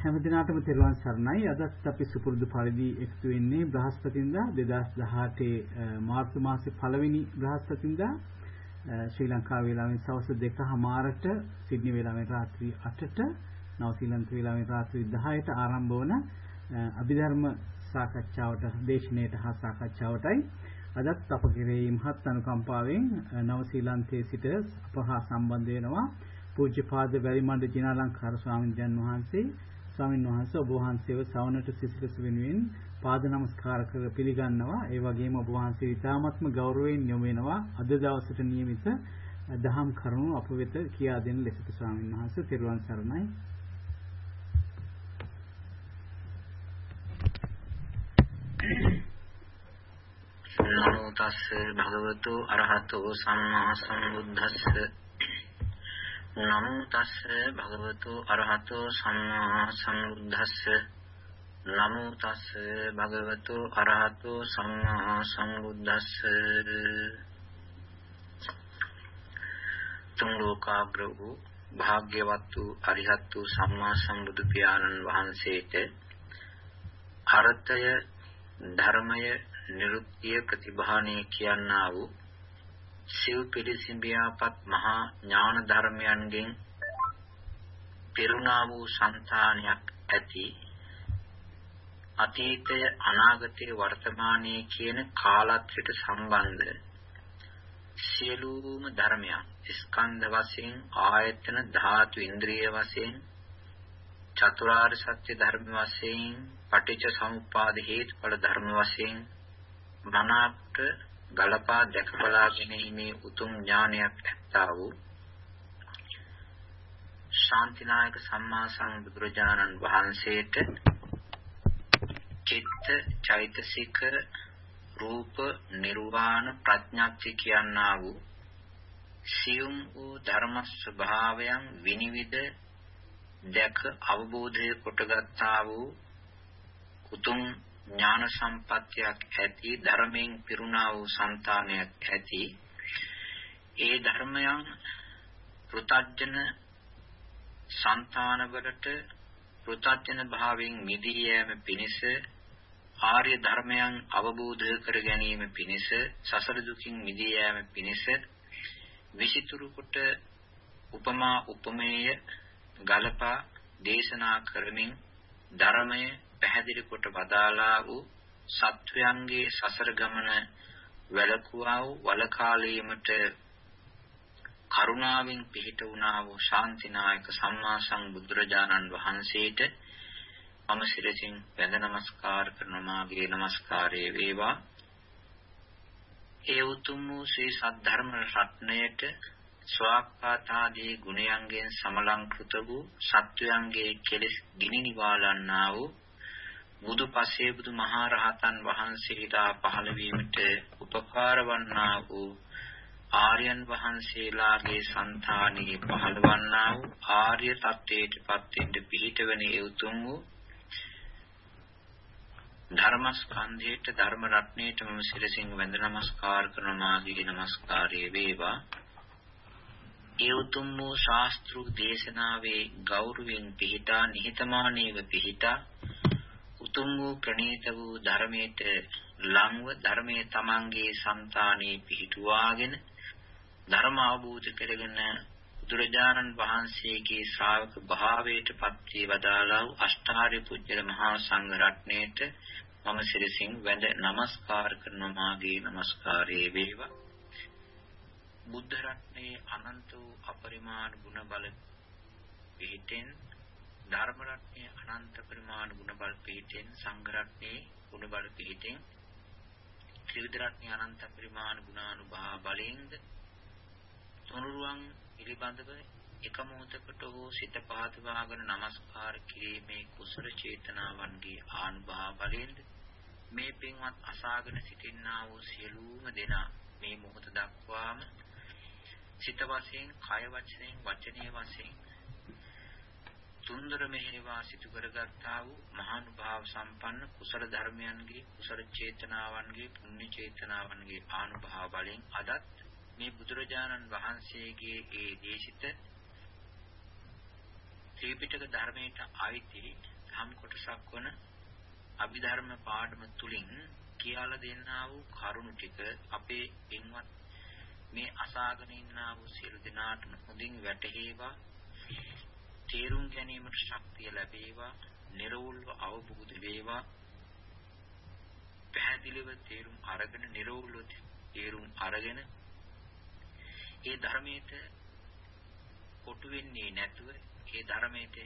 හැමදිනාටම තෙරුවන් සරණයි. අදත් අපි සුපුරුදු පරිදි එකතු වෙන්නේ බ්‍රහස්පතින්දා 2018 මාර්තු මාසේ පළවෙනි බ්‍රහස්පතින්දා ශ්‍රී ලංකා වේලාවෙන් සවස් 2:00මාරට සිඩ්නි වේලාවෙන් රාත්‍රී 8ට නවසීලන්ත වේලාවෙන් රාත්‍රී 10ට ආරම්භ වන අභිධර්ම සාකච්ඡාවට දේශනාවට හා සාකච්ඡාවටයි අදත් අප කෙරෙහි මහත් අනුකම්පාවෙන් නවසීලන්තයේ සිට අප හා සම්බන්ධ වෙනවා පූජ්‍යපාද වැලිමඬ ජිනාලංකාර ස්වාමීන් වහන්සේ ස්වාමීන් වහන්සේ ඔබ වහන්සේව සවනට සිසිලස වෙනුවෙන් පාද නමස්කාර කර පිළිගන්නවා. ඒ වගේම ඔබ වහන්සේ ඉතාමත්ම ගෞරවයෙන් යොමු වෙනවා. අද දවසට නියමිත දහම් කරුණු අප වෙත කියා දෙන ලෙසට ස්වාමීන් වහන්සේ තෙරුවන් සරණයි. නමෝ තස්ස භගවතු අරහතෝ සම්මා සම්බුද්දස්ස නමෝ තස්ස භගවතු අරහතෝ සම්මා සම්බුද්දස්ස. නමෝ තස්ස භගවතු අරහතෝ සම්මා සම්බුද්දස්ස. තුන් ලෝකාග්‍ර වූ භාග්‍යවත් වූ අරිහත් වූ සම්මා සම්බුදු පියාණන් වහන්සේට අර්ථය ධර්මය නිරුක්තිය ප්‍රතිභාණය කියනා වූ සිව් පිළිසිඹියාපත් මහා ඥාන ධර්මයන්ගෙන් පිරුණා වූ సంతානයක් ඇති අතීතය අනාගතය වර්තමානයේ කියන කාලත්‍රයට සම්බන්ධ සියලුම ධර්මයන් ස්කන්ධ වශයෙන් ආයතන ධාතු ඉන්ද්‍රිය වශයෙන් චතුරාර්ය සත්‍ය ධර්ම වශයෙන් පටිච්ච සමුප්පාද හේතුඵල ධර්ම වශයෙන් මනාට ගලපා දැක බලා ගැනීමේ උතුම් ඥානයක් ඇත්තා වූ ශාන්තිනායක සම්මා සම්බුදුරජාණන් වහන්සේට චිත්ත චෛතසික රූප නිර්වාණ ප්‍රඥාක්ති කියනා වූ සියුම් වූ ධර්ම ස්වභාවයන් විනිවිද දැක අවබෝධය කොටගත්තා වූ උතුම් ඥාන සම්පත්තියක් ඇති ධර්මයෙන් පිරුණා වූ సంతානයක් ඇති. ඒ ධර්මයන් පෘතජන సంతානවලට පෘතජන භාවයෙන් මිදී යෑම පිණිස ආර්ය ධර්මයන් අවබෝධ කර ගැනීම පිණිස සසර දුකින් මිදී යෑම පිණිස විසිතුරු කොට උපමා උපමේය ගලපා දේශනා කරමින් ධර්මයේ පැහැදිලි කොට වදාලා වූ සත්වයන්ගේ සසර ගමන වැළකුවා වූ වලකාලීමට කරුණාවෙන් පිහිට වුණා වූ ශාන්තිනායක සම්මා සම්බුදුරජාණන් වහන්සේට මම සිරසින් වැඳ නමස්කාර කරන මාගේ නමස්කාරය වේවා. ඒ උතුම් වූ ශ්‍රී සද්ධර්ම රත්නයට ස්වාක්ඛාතාදී ගුණයන්ගෙන් සමලංකృత වූ සත්වයන්ගේ කෙලෙස් ගිනි නිවාලන්නා වූ බුදු පසේ බුදු මහා රහතන් වහන්සේලා පහළ වීමට උපකාර වන්නා වූ ආර්යයන් වහන්සේලාගේ సంతානෙහි පහළවන්නා වූ ආර්ය තත්වයට පත් වෙන්න පිහිටවන ඒ උතුම් වූ ධර්මස්කන්ධයට ධර්ම රත්නයට මම සිරසින් වැඳ නමස්කාර කරන මාගේ නමස්කාරය වේවා. ඒ උතුම් වූ ශාස්ත්‍රු දේශනාවේ ගෞරවයෙන් පිහිටා නිහතමානීව පිහිටා උතුම් වූ ප්‍රණීත වූ ධර්මයට ලංව ධර්මයේ තමන්ගේ సంతානේ පිහිටුවාගෙන ධර්ම අවබෝධ කරගෙන බුදුරජාණන් වහන්සේගේ ශ්‍රාවක භාවයට පත් වී වදාළා වූ අෂ්ටාර්ය පුජ්‍යල මහා සංඝ රත්නයට මම සිරසින් වැඳ නමස්කාර කරන මාගේ නමස්කාරයේ වේවා. බුද්ධ රත්නයේ අනන්ත වූ අපරිමාණ ගුණ බල පිහිටෙන් ධර්ම රත්නයේ අනන්ත පරිමාණ ගුණ බල පිහිටෙන් සංඝ රත්නයේ ගුණ බල පිහිටෙන් ත්‍රිවිධ රත්නයේ අනන්ත පරිමාණ ගුණානුභාව බලයෙන්ද තුනුරුවන් පිළිබඳව එක මොහොතකට හෝ සිත පහදවාගෙන নমස්කාර කිරීමේ කුසල චේතනාවන්ගේ ආනුභාව බලයෙන්ද මේ පින්වත් අසාගෙන සිටින්නා වූ සියලුම දෙනා මේ මොහොත දක්වාම සිත වශයෙන්, කය වශයෙන්, වචනීය වශයෙන් තුන්දර මෙහෙවා සිදු කරගත්තා වූ මහානුභාව සම්පන්න කුසල ධර්මයන්ගේ කුසල චේතනාවන්ගේ පුණ්‍ය චේතනාවන්ගේ ආනුභාව බලෙන් අදත් මේ බුදුරජාණන් වහන්සේගේ ඒ දේශිත ත්‍රිපිටක ධර්මයට අයිති ධම් කොටසක් වන අභිධර්ම පාඩම තුලින් කියලා දෙන්නා වූ කරුණු ටික අපේ පින්වත් මේ අසාගෙන ඉන්නා වූ සියලු දෙනාටම හොඳින් වැටහේවා. තේරුම් ගැනීමට ශක්තිය ලැබේවා නිර්වුල්ව අවබෝධ වේවා. පැහැදිලිව තේරුම් අරගෙන නිර්වුල්ව තේරුම් අරගෙන ඒ ධර්මයට කොටු වෙන්නේ නැතුව ඒ ධර්මයට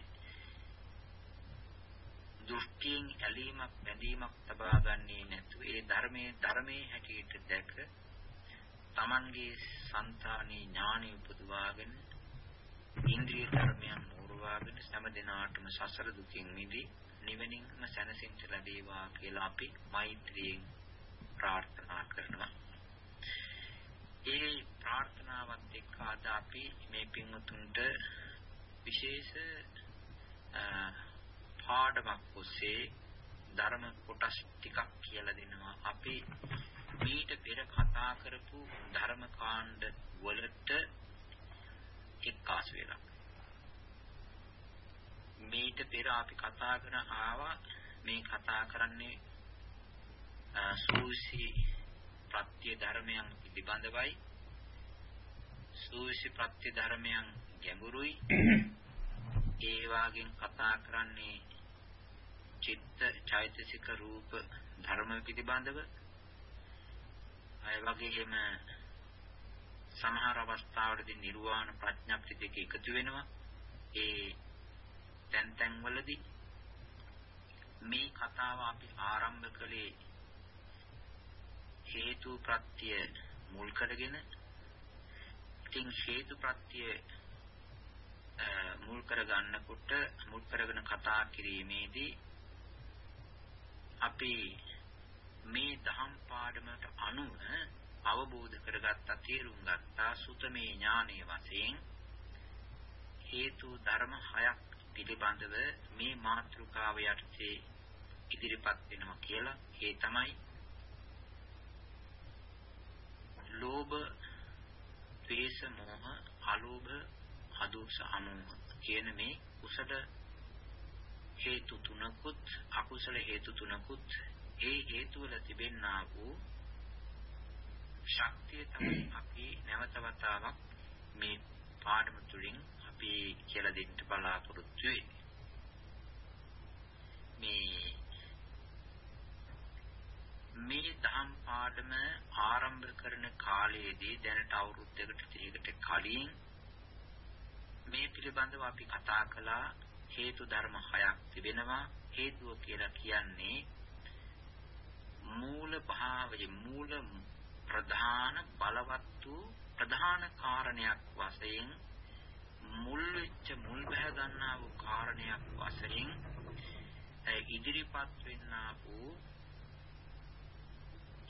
දෘෂ්ටියෙන් ඇලීමක් බැඳීමක් තබා ගන්නේ නැතුව ඒ ධර්මයේ ධර්මයේ හැටියට දැක Tamanගේ సంతානී ඥානෙ උපදවාගෙන ඉන්ද්‍රිය ධර්මයන් මෝරවාගෙන සෑම දිනාටම සසර දුකින් මිදී නිවෙනින්ම සැනසෙන්න ලැබේවා කියලා අපි මෛත්‍රියෙන් ප්‍රාර්ථනා කරනවා. ඒ ප්‍රාර්ථනාවත් එක්ක අද අපි මේ පින්වතුන්ට විශේෂ පාඩමක් ඔස්සේ ධර්ම කොටස් ටිකක් කියලා දෙනවා. අපි මීට පෙර කතා කරපු ධර්ම කාණ්ඩ වලට එක්කාසු වෙලා. මීට පෙර අපි කතා කරන ආවා. මේ කතා කරන්නේ සූසි ප්‍රත්‍ය ධර්මයන් පිළිබඳවයි. සූසි ප්‍රත්‍ය ධර්මයන් ගැඹුරුයි. ඒ වාගෙන් කතා කරන්නේ චිත්ත චෛතසික රූප ධර්ම පිළිබඳව. ඒ වගේම සමහර අවස්ථාවලදී නිර්වාණ ප්‍රඥප්ති දෙක එකතු වෙනවා. ඒ තැන් තැන් වලදී මේ කතාව අපි ආරම්භ කළේ හේතු ප්‍රත්‍ය මුල් කරගෙන ඉතින් හේතු ප්‍රත්‍ය මුල් කරගන්නකොට මුල් කරගෙන කතා කිරීමේදී අපි මේ දහම් පාඩමට අනුව අවබෝධ කරගත්ත තේරුම් ගත්තා සුතමේ ඥානයේ වශයෙන් හේතු ධර්ම හයක් පිළිබඳව මේ මාතෘකාව යටතේ ඉදිරිපත් වෙනවා කියලා. ඒ තමයි ලෝභ, ද්වේෂ, මෝහ, අලෝභ, අදෝස, අමෝහ කියන මේ කුසල හේතු තුනකුත් අකුසල හේතු තුනකුත් ඒ හේතු වල තිබෙන්නා වූ ශක්තිය තමයි අපි නැවත වතාවක් මේ පාඩම තුලින් අපි කියලා දෙන්න බලාපොරොත්තු වෙන්නේ. මේ මේ දහම් පාඩම ආරම්භ කරන කාලයේදී දැනට අවුරුද්දකට 30කට කලින් මේ පිළිබඳව අපි කතා කළා හේතු ධර්ම හයක් තිබෙනවා හේතුව කියලා කියන්නේ මූල භාවයේ මූල ප්‍රධාන බලවත් වූ ප්‍රධාන කාරණයක් වශයෙන් මුල් වෙච්ච මුල් බහ ගන්නා වූ කාරණයක් වශයෙන් ඉදිරිපත් වෙන්නා වූ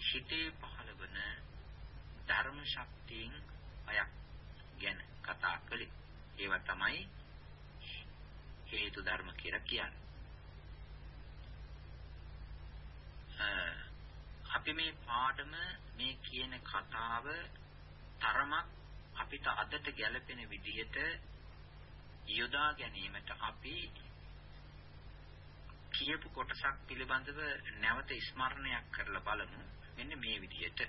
හිතේ පහළවන ධර්ම ශක්තියෙන් අයක් ගැන කතා කළේ. ඒවා තමයි හේතු ධර්ම කියලා කියන්නේ. අපි මේ පාඩම මේ කියන කතාව තරමක් අපිට අදට ගැළපෙන විදිහට යොදා ගැනීමට අපි කියපු කොටසක් පිළිබඳව නැවත ස්මරණයක් කරලා බලමු. මෙන්න මේ විදිහට.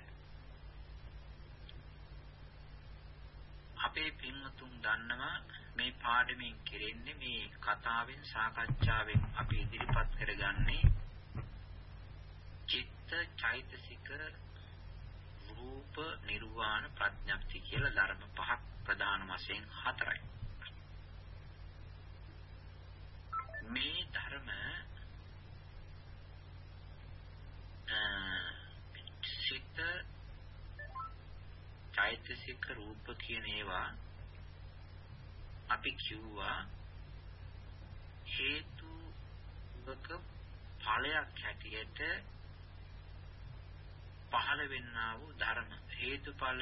අපේ පින්වතුන් දන්නවා මේ පාඩමෙන් කෙරෙන්නේ මේ කතාවෙන් සාකච්ඡාවෙන් අපි ඉදිරිපත් කරගන්නේ චිත්ත චෛතසික රූප නිර්වාණ ප්‍රඥප්ති කියලා ධර්ම පහක් ප්‍රධාන වශයෙන් හතරයි. මේ ධර්ම සිත චෛතසික රූප කියන ඒවා අපි කිව්වා හේතුක ඵලයක් හැටියට පහළ වෙන්නා වූ ධර්ම. හේතුඵල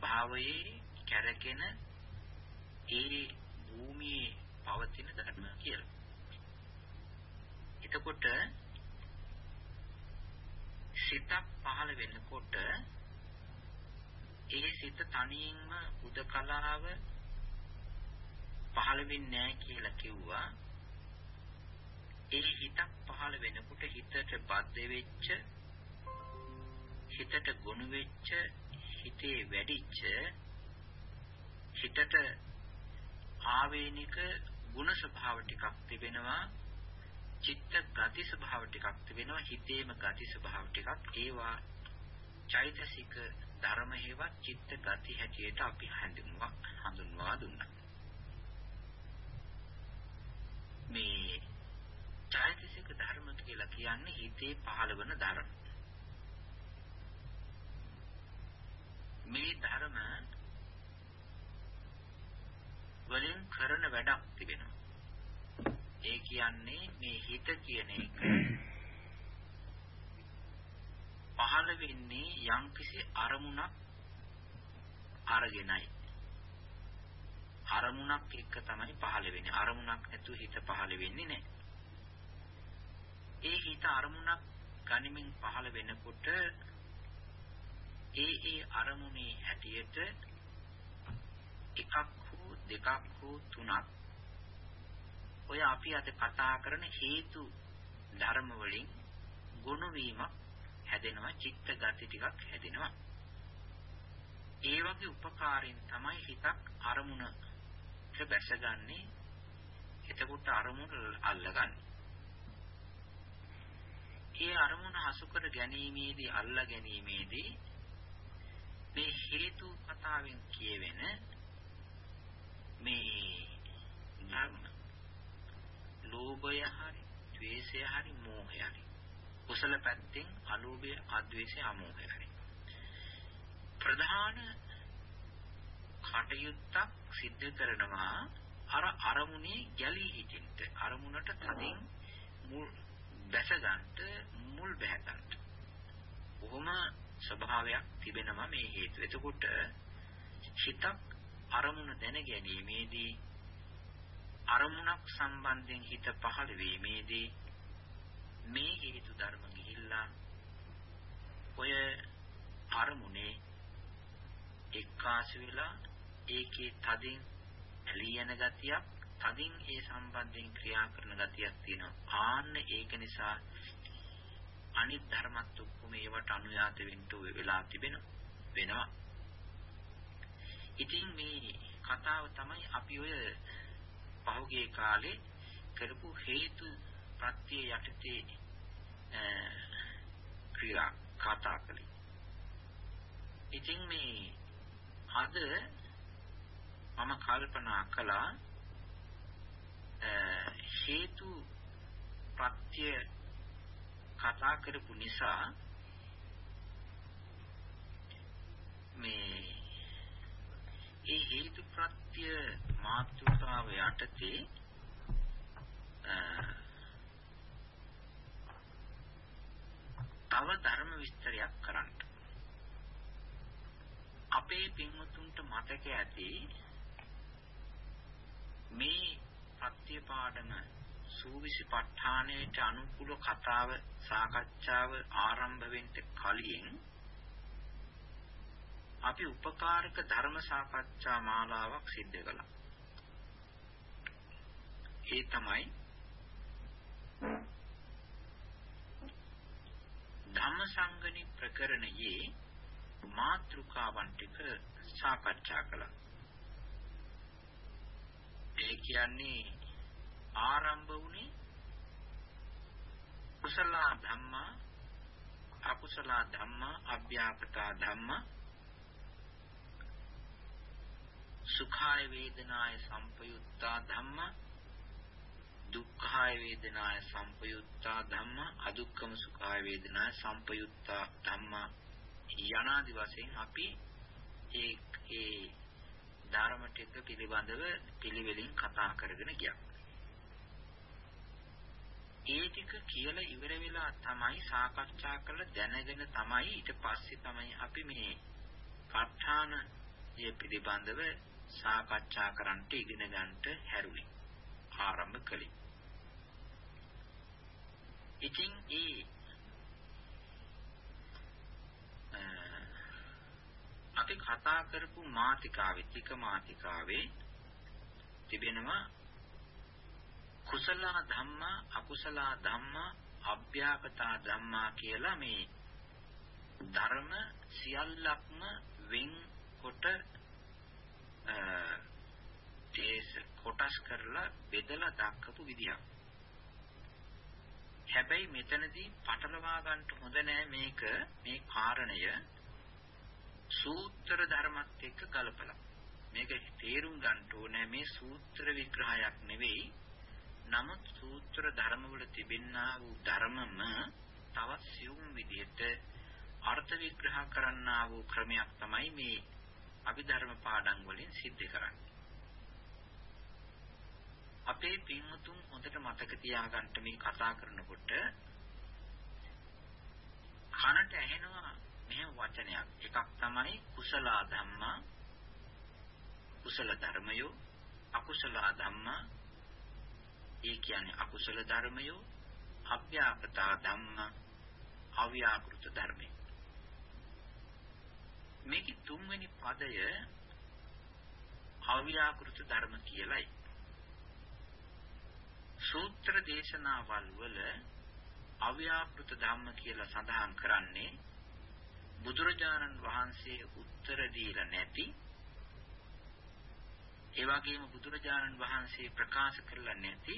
භාවයේ කැරකෙන ඒ භූමියේ පවතින ධර්ම කියලා. එතකොට සිතක් පහළ වෙනකොට ඒ සිත තනියෙන්ම උදකලාව පහළ වෙන්නේ නැහැ කියලා කිව්වා. ඒ හිතක් පහළ වෙනකොට හිතට බද්ධ වෙච්ච හිතට ගොනු වෙච්ච හිතේ වැඩිච්ච හිතට ආවේනික ಗುಣ ස්වභාව ටිකක් තිබෙනවා. චිත්ත ගති ස්වභාව ටිකක් තිබෙනවා. හිතේම ගති ස්වභාව ටිකක්. ඒවා චෛතසික ධර්ම හේවත් චිත්ත ගති හැටියට අපි හඳුන්වා හඳුන්වා දුන්නා. මේ චෛතසික ධර්ම කියලා කියන්නේ හිතේ පහළවන ධර්ම. මේ ධර්ම වලින් කරන වැඩක් තිබෙනවා. ඒ කියන්නේ මේ හිත කියන එක පහළ වෙන්නේ යම්කිසි අරමුණක් අරගෙනයි. අරමුණක් එක්ක තමයි පහළ වෙන්නේ. අරමුණක් නැතුව හිත පහළ වෙන්නේ නැහැ. ඒ හිත අරමුණක් ගනිමින් පහළ වෙනකොට ඒ ඒ අරමුණේ හැටියට එකක් දෙකක් හෝ තුනක්. ඔය අපි අද කතා කරන හේතු ධර්ම වලින් ගුණ වීමක් හැදෙනවා චිත්ත ගති ටිකක් හැදෙනවා. ඒ වගේ උපකාරයෙන් තමයි හිතක් අරමුණට බැසගන්නේ. එතකොට අරමුණ අල්ලගන්නේ. ඒ අරමුණ හසු කර ගැනීමේදී අල්ලා ගැනීමේදී මේ හේතු කතාවෙන් කියවෙන මේ ධර්ම ලෝභය හරි ද්වේෂය හරි මෝහය හරි කුසල පැත්තෙන් අලෝභය අද්වේෂය අමෝහය හරි ප්‍රධාන කටයුත්තක් සිද්ධ කරනවා අර අරමුණේ ගැලී හිටින්ට අරමුණට තදින් මුල් බැස ගන්නට මුල් බැහැ ගන්නට. කොහොම ස්වභාවයක් තිබෙනවා මේ හේතු. එතකොට හිතක් අරමුණ දැන ගැනීමේදී අරමුණක් සම්බන්ධයෙන් හිත පහළ වීමේදී මේ හේතු ධර්ම ගිහිල්ලා ඔය අරමුණේ එක්කාස වෙලා ඒකේ තදින් ඇලී යන ගතියක් තදින් ඒ සම්බන්ධයෙන් ක්‍රියා කරන ගතියක් තියෙනවා ආන්න ඒක නිසා අනිත් ධර්මත් ඔක්කොම ඒවට අනුයාත වෙන්න වෙලා තිබෙනවා වෙනවා. ඉතින් මේ කතාව තමයි අපි ඔය පහුගිය කාලේ කරපු හේතු ප්‍රත්‍ය යටතේ ක්‍රියා කතා කළේ. ඉතින් මේ අද මම කල්පනා කළා හේතු ප්‍රත්‍ය කතා කරපු නිසා මේ ඒ හේතු ප්‍රත්‍ය මාතෘකාව යටතේ තව ධර්ම විස්තරයක් කරන්න. අපේ පින්වතුන්ට මතක ඇති මේ පත්‍ය පාඩම සූවිසි ප ဋ ාණයට අනුකූල කතාව සාකච්ඡාව ආරම්භ වෙන්න කලින් අපි උපකාරක ධර්ම සාකච්ඡා මාලාවක් සිද්ධ කළා. ඒ තමයි ධම්මසංගණි ප්‍රකරණයේ මාත්‍රිකාවන් ටික සාකච්ඡා කළා. ඒ කියන්නේ ආරම්භ වුණේ කුසල ධම්මා අකුසල ධම්මා අභ්‍යාපත ධම්මා සුඛාය වේදනාය සංපයුත්තා ධම්මා දුක්ඛාය වේදනාය සංපයුත්තා ධම්මා අදුක්ඛම සුඛාය වේදනාය සංපයුත්තා ධම්මා යනාදි වශයෙන් අපි ඒ ඒ ධර්ම ටික පිළිබඳව පිළිවෙලින් කතා කරගෙන ගියා. ඒ ටික කියලා ඉවර වෙලා තමයි සාකච්ඡා කරලා දැනගෙන තමයි ඊට පස්සේ තමයි අපි මේ ප ဋ ාණ ය පිළිබඳව සාකච්ඡා කරන්නට ඉගෙන ගන්නට හැරුණේ ආරම්භ කළේ. ඉතින් ඒ අපි කතා කරපු මාතිකාවේ තික මාතිකාවේ තිබෙනවා කුසල ධම්මා අකුසල ධම්මා අභ්‍යාකතා ධම්මා කියලා මේ ධර්ම සියල්ලක්ම වෙන් කොට දේශ කොටස් කරලා බෙදලා දක්වපු විදියක්. හැබැයි මෙතනදී පටලවා ගන්න හොඳ නෑ මේක මේ කාරණය සූත්‍ර ධර්මත් එක්ක ගලපලා. මේක තේරුම් ගන්න ඕනේ මේ සූත්‍ර විග්‍රහයක් නෙවෙයි. නමුත් සූත්‍ර ධර්මවල තිබෙනා වූ ධර්මම තවත් සියුම් විදිහට අර්ථ විග්‍රහ කරන්නා වූ ක්‍රමයක් තමයි මේ අභිධර්ම පාඩම් වලින් සිද්ධ කරන්නේ. අපේ පින්වතුන් හොඳට මතක තියාගන්න මේ කතා කරනකොට කනට ඇහෙනවා මෙහෙම වචනයක්. එකක් තමයි කුසල ධම්මා කුසල ධර්මයෝ අකුසල ධම්මා ඒ කියන්නේ අකුසල ධර්මයෝ අභ්‍යාපතා ධම්ම අව්‍යාකෘත ධර්මයි මේකේ තුන්වෙනි පදය අව්‍යාකෘත ධර්ම කියලයි. සූත්‍ර දේශනාවල් වල අව්‍යාකෘත ධම්ම කියලා සඳහන් කරන්නේ බුදුරජාණන් වහන්සේ උත්තර දීලා නැති ඒ වගේම බුදුරජාණන් වහන්සේ ප්‍රකාශ කරලා නැති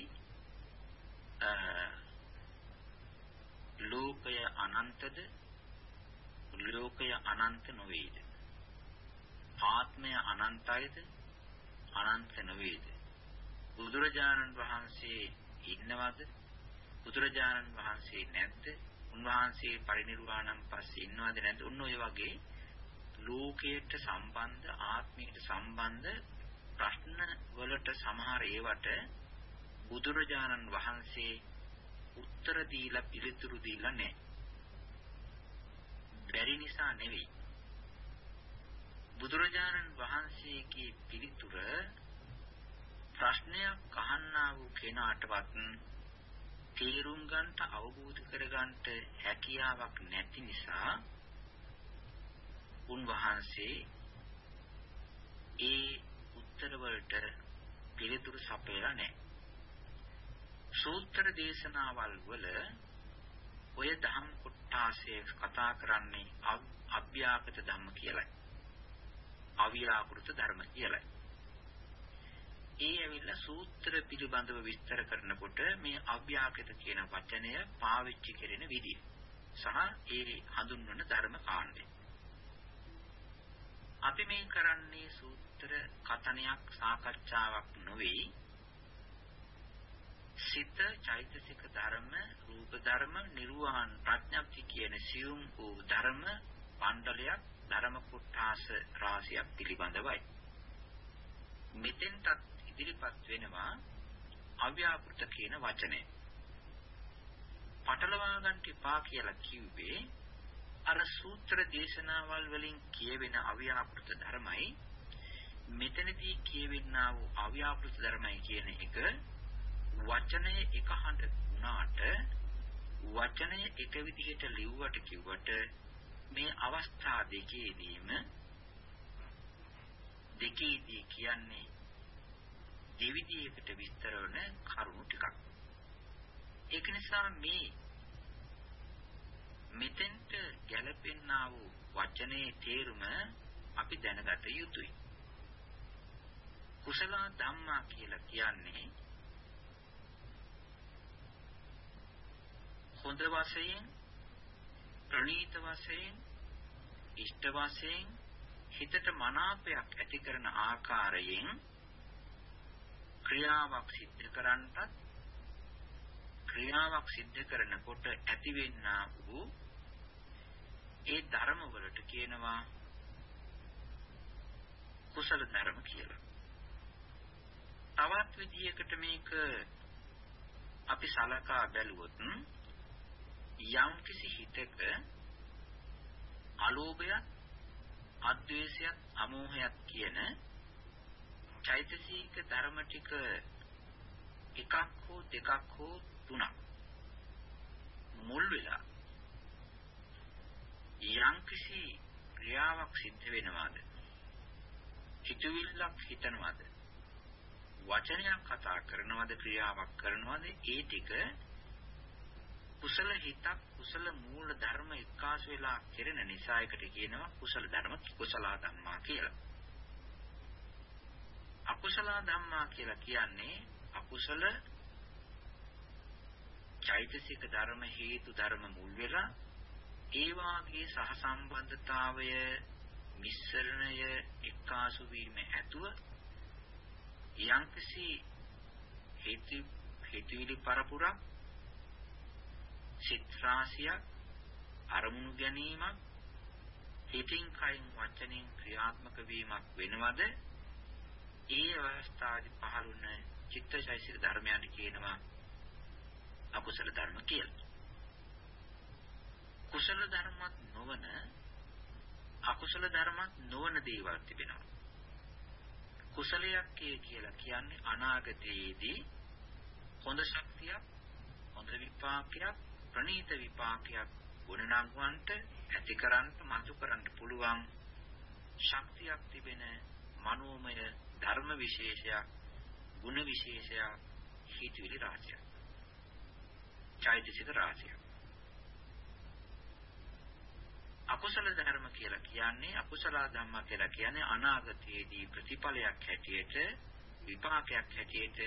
ලෝකය අනන්තද ලෝකය අනන්ත නොවේද? ආත්මය අනන්තයිද? අනන්ත නොවේද? බුදුරජාණන් වහන්සේ ඉන්නවද? බුදුරජාණන් වහන්සේ නැද්ද? උන්වහන්සේ පරිනිර්වාණම් පස්සේ ඉන්නවද නැද්ද? ඔන්න ඔය වගේ ලෝකයට සම්බන්ධ ආත්මයට සම්බන්ධ ප්‍රශ්න වලට සමහර ඒවට බුදුරජාණන් වහන්සේ උත්තර දීලා පිළිතුරු දීලා නැහැ. බැරි නිසා නෙවෙයි. බුදුරජාණන් වහන්සේගේ පිළිතුර ප්‍රශ්නයක් අහන්නා වූ කෙනාටවත් තේරුම් ගන්නට අවබෝධ කර ගන්නට හැකියාවක් නැති නිසා උන්වහන්සේ ඒ උත්තර වලට පිළිතුරු සපයලා නැහැ. සූත්‍ර දේශනාවල් වල ඔය දහම් කොටාසේ කතා කරන්නේ අභ්‍යාපත ධම්ම කියලයි. අව්‍යාකෘත ධර්ම කියලයි. ඒ ඇවිල්ලා සූත්‍ර පිළිබඳව විස්තර කරනකොට මේ අභ්‍යාකෘත කියන වචනය පාවිච්චි කරන විදිය සහ ඒ හඳුන්වන ධර්ම කාණ්ඩය. අපි මේ කරන්නේ සූත්‍ර කතනයක් සාකච්ඡාවක් නොවේ සිත චෛතසික ධර්ම රූප ධර්ම නිර්වාණ ප්‍රඥප්ති කියන සියුම් වූ ධර්ම මණ්ඩලයක් ධර්ම කුට්ටාස රාශියක් පිළිබඳවයි. මෙතෙන්ටත් ඉදිරිපත් වෙනවා අව්‍යාකෘත කියන වචනේ පටලවා ගන්න එපා කියලා කිව්වේ අර සූත්‍ර දේශනාවල් වලින් කියවෙන අව්‍යාකෘත ධර්මයි. මෙතනදී කියවෙනා වූ අව්‍යාකෘත ධර්මයි කියන එක වචනය එක හඬ වුණාට වචනය එක විදිහට ලිව්වට කිව්වට මේ අවස්ථා දෙකේදීම දෙකේදී කියන්නේ දෙවිදියකට විස්තර වන කරුණු ටිකක්. ඒක නිසා මේ මෙතෙන්ට ගැලපෙන්නා වූ වචනේ තේරුම අපි දැනගත යුතුයි. කුසල ධම්මා කියලා කියන්නේ හොඳ වශයෙන් ප්‍රණීත වශයෙන් ඉෂ්ට වශයෙන් හිතට මනාපයක් ඇති කරන ආකාරයෙන් ක්‍රියාවක් සිද්ධ කරන්නටත් ක්‍රියාවක් සිද්ධ කරනකොට ඇතිවෙන්නා වූ ඒ ධර්ම වලට කියනවා කුසල ධර්ම කියලා. තවත් විදියකට මේක අපි සලකා බැලුවොත් යම් කිසි හිතක අලෝභයත් අද්වේෂයත් අමෝහයත් කියන චෛතසික ධර්ම ටික එකක් හෝ දෙකක් හෝ තුනක් මුල් වෙලා යම් කිසි ක්‍රියාවක් සිද්ධ වෙනවාද? හිතවිල්ලක් හිතනවාද? වචනයක් කතා කරනවද? ක්‍රියාවක් කරනවද? ඒ ටික කුසල හිතක් කුසල මූල ධර්ම එක්කාසු වෙලා කෙරෙන නිසා එකට කියනවා කුසල ධර්ම කුසල ධම්මා කියලා. අකුසල ධම්මා කියලා කියන්නේ අකුසල චෛතසික ධර්ම හේතු ධර්ම මුල් වෙලා ඒ වාගේ සහසම්බන්ධතාවය මිශ්‍රණය එක්කාසු වීම ඇතුව යම්කිසි හේතු හේතුවිලි පරපුරක් සිත් රාශියක් අරමුණු ගැනීමක් හිතින් කයින් වචනෙන් ක්‍රියාත්මක වීමක් වෙනවද ඒ අවස්ථාවේ පහළුන චිත්තචෛසික ධර්මයන් කියනවා අකුසල ධර්ම කියලා. කුසල ධර්මත් නොවන අකුසල ධර්මත් නොවන දේවල් තිබෙනවා. කුසලයක් කියලා කියන්නේ අනාගතයේදී හොඳ ශක්තියක් හොඳ විපාකයක් ප්‍රණීත විපාකයක් ගුණනංවන්ට ඇතිකරන්න මතු කරන්න පුළුවන් ශක්තියක් තිබෙන මනෝමය ධර්ම විශේෂයක් ගුණ විශේෂයක් හිතවිලි රාශියක්. චෛතසික රාශියක්. අකුසල ධර්ම කියලා කියන්නේ අකුසල ධම්ම කියලා කියන්නේ අනාගතයේදී ප්‍රතිඵලයක් හැටියට විපාකයක් හැටියට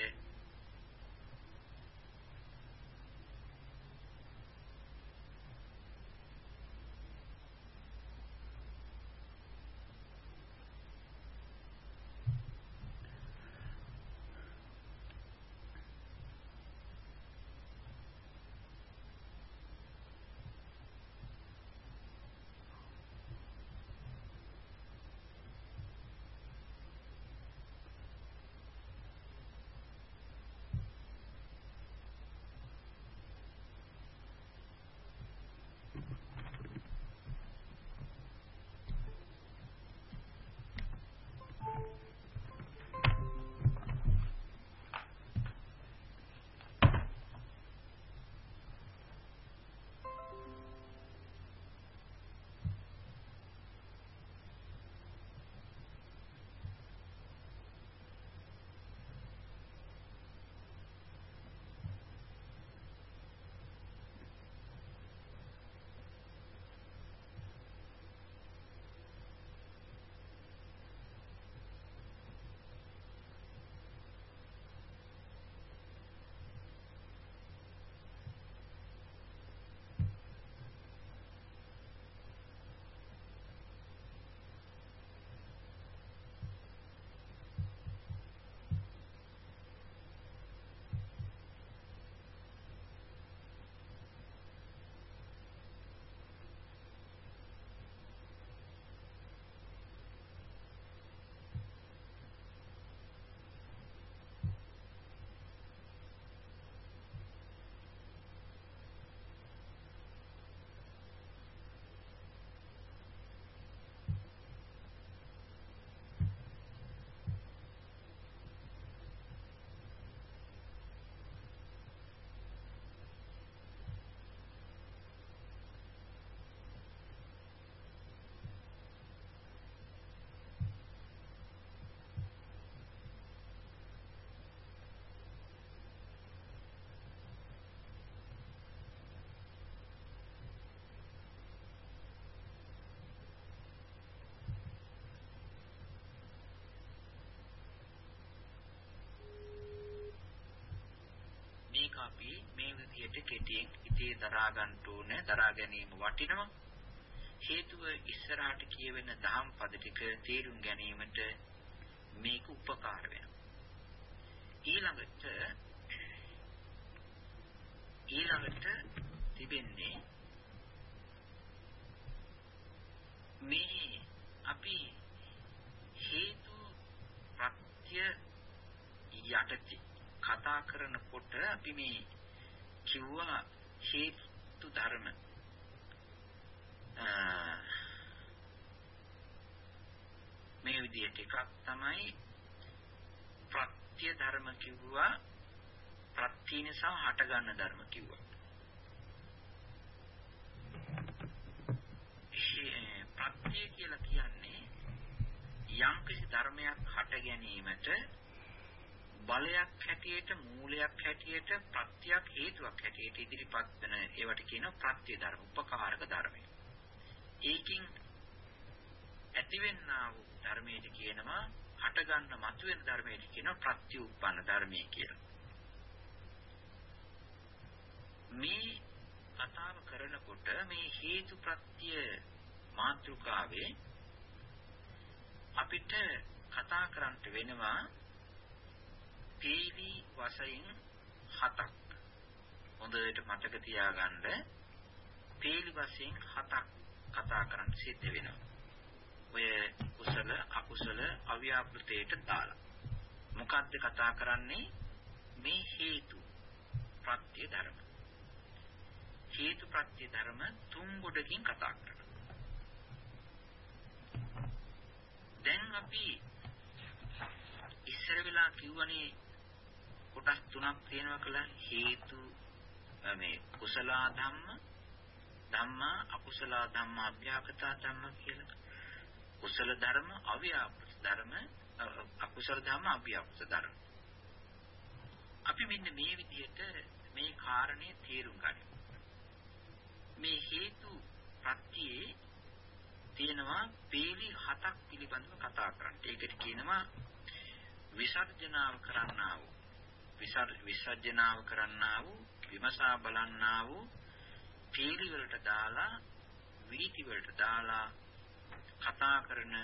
මේ විදිහට කෙටියෙන් ඉතේ දරා ගන්න ඕනේ දරා ගැනීම වටිනවා. හේතුව ඉස්සරහට කියවෙන දහම් පද ටික තේරුම් ගැනීමට මේක උපකාර වෙනවා. ඊළඟට ඊළඟට තිබෙන්නේ මේ අපි හේතු ප්‍රත්‍ය යටතේ කතා කරනකොට අපි මේ කිව්වා හේතු ධර්ම. මේ විදිහට එකක් තමයි ප්‍රත්‍ය ධර්ම කිව්වා ප්‍රත්‍ය නිසා හටගන්න ධර්ම කිව්වා. ප්‍රත්‍ය කියලා කියන්නේ යම් කිසි ධර්මයක් හට ගැනීමට බලයක් හැටියට මූලයක් හැටියට ප්‍රත්‍යක් හේතුවක් හැටියට ඉදිරිපත් වෙන ඒවට කියනවා ප්‍රත්‍ය ධර්ම උපකාරක ධර්මයි. ඒකින් ඇතිවෙනා වූ ධර්මයට කියනවා හටගන්න මතුවෙන ධර්මයට කියනවා ප්‍රත්‍යඋප්පන්න ධර්මය කියලා. මේ කතාව කරනකොට මේ හේතු ප්‍රත්‍ය මාත්‍රිකාවේ අපිට කතා කරන්න වෙනවා පීවි වශයෙන් හතක් හොඳට මතක තියාගන්න. පීවි වශයෙන් හතක් කතා කරන්න සිද්ධ වෙනවා. ඔය කුසල අකුසල අව්‍යාපෘතයට දාලා. මොකද්ද කතා කරන්නේ? මේ හේතු ප්‍රත්‍ය ධර්ම. හේතු ප්‍රත්‍ය ධර්ම තුන් ගොඩකින් කතා කරනවා. දැන් අපි ඉස්සර වෙලා කිව්වනේ කොටස් තුනක් තියෙනවා කියලා හේතු මේ කුසල ධම්ම ධම්මා අකුසල ධම්මා අභ්‍යාකතා ධම්ම කියලා. කුසල ධර්ම අව්‍යාකෘත ධර්ම අකුසල ධර්ම අභ්‍යාකෘත ධර්ම. අපි මෙන්න මේ විදිහට මේ කාරණේ තේරුම් ගනිමු. මේ හේතු ප්‍රත්‍යේ තියෙනවා පේලි හතක් පිළිබඳව කතා කරන්න. ඒකට කියනවා විසර්ජනාව කරන්නා වූ විසර්ජනාව කරන්නා වූ විමසා බලන්නා වූ පේලි වලට දාලා වීති වලට දාලා කතා කරන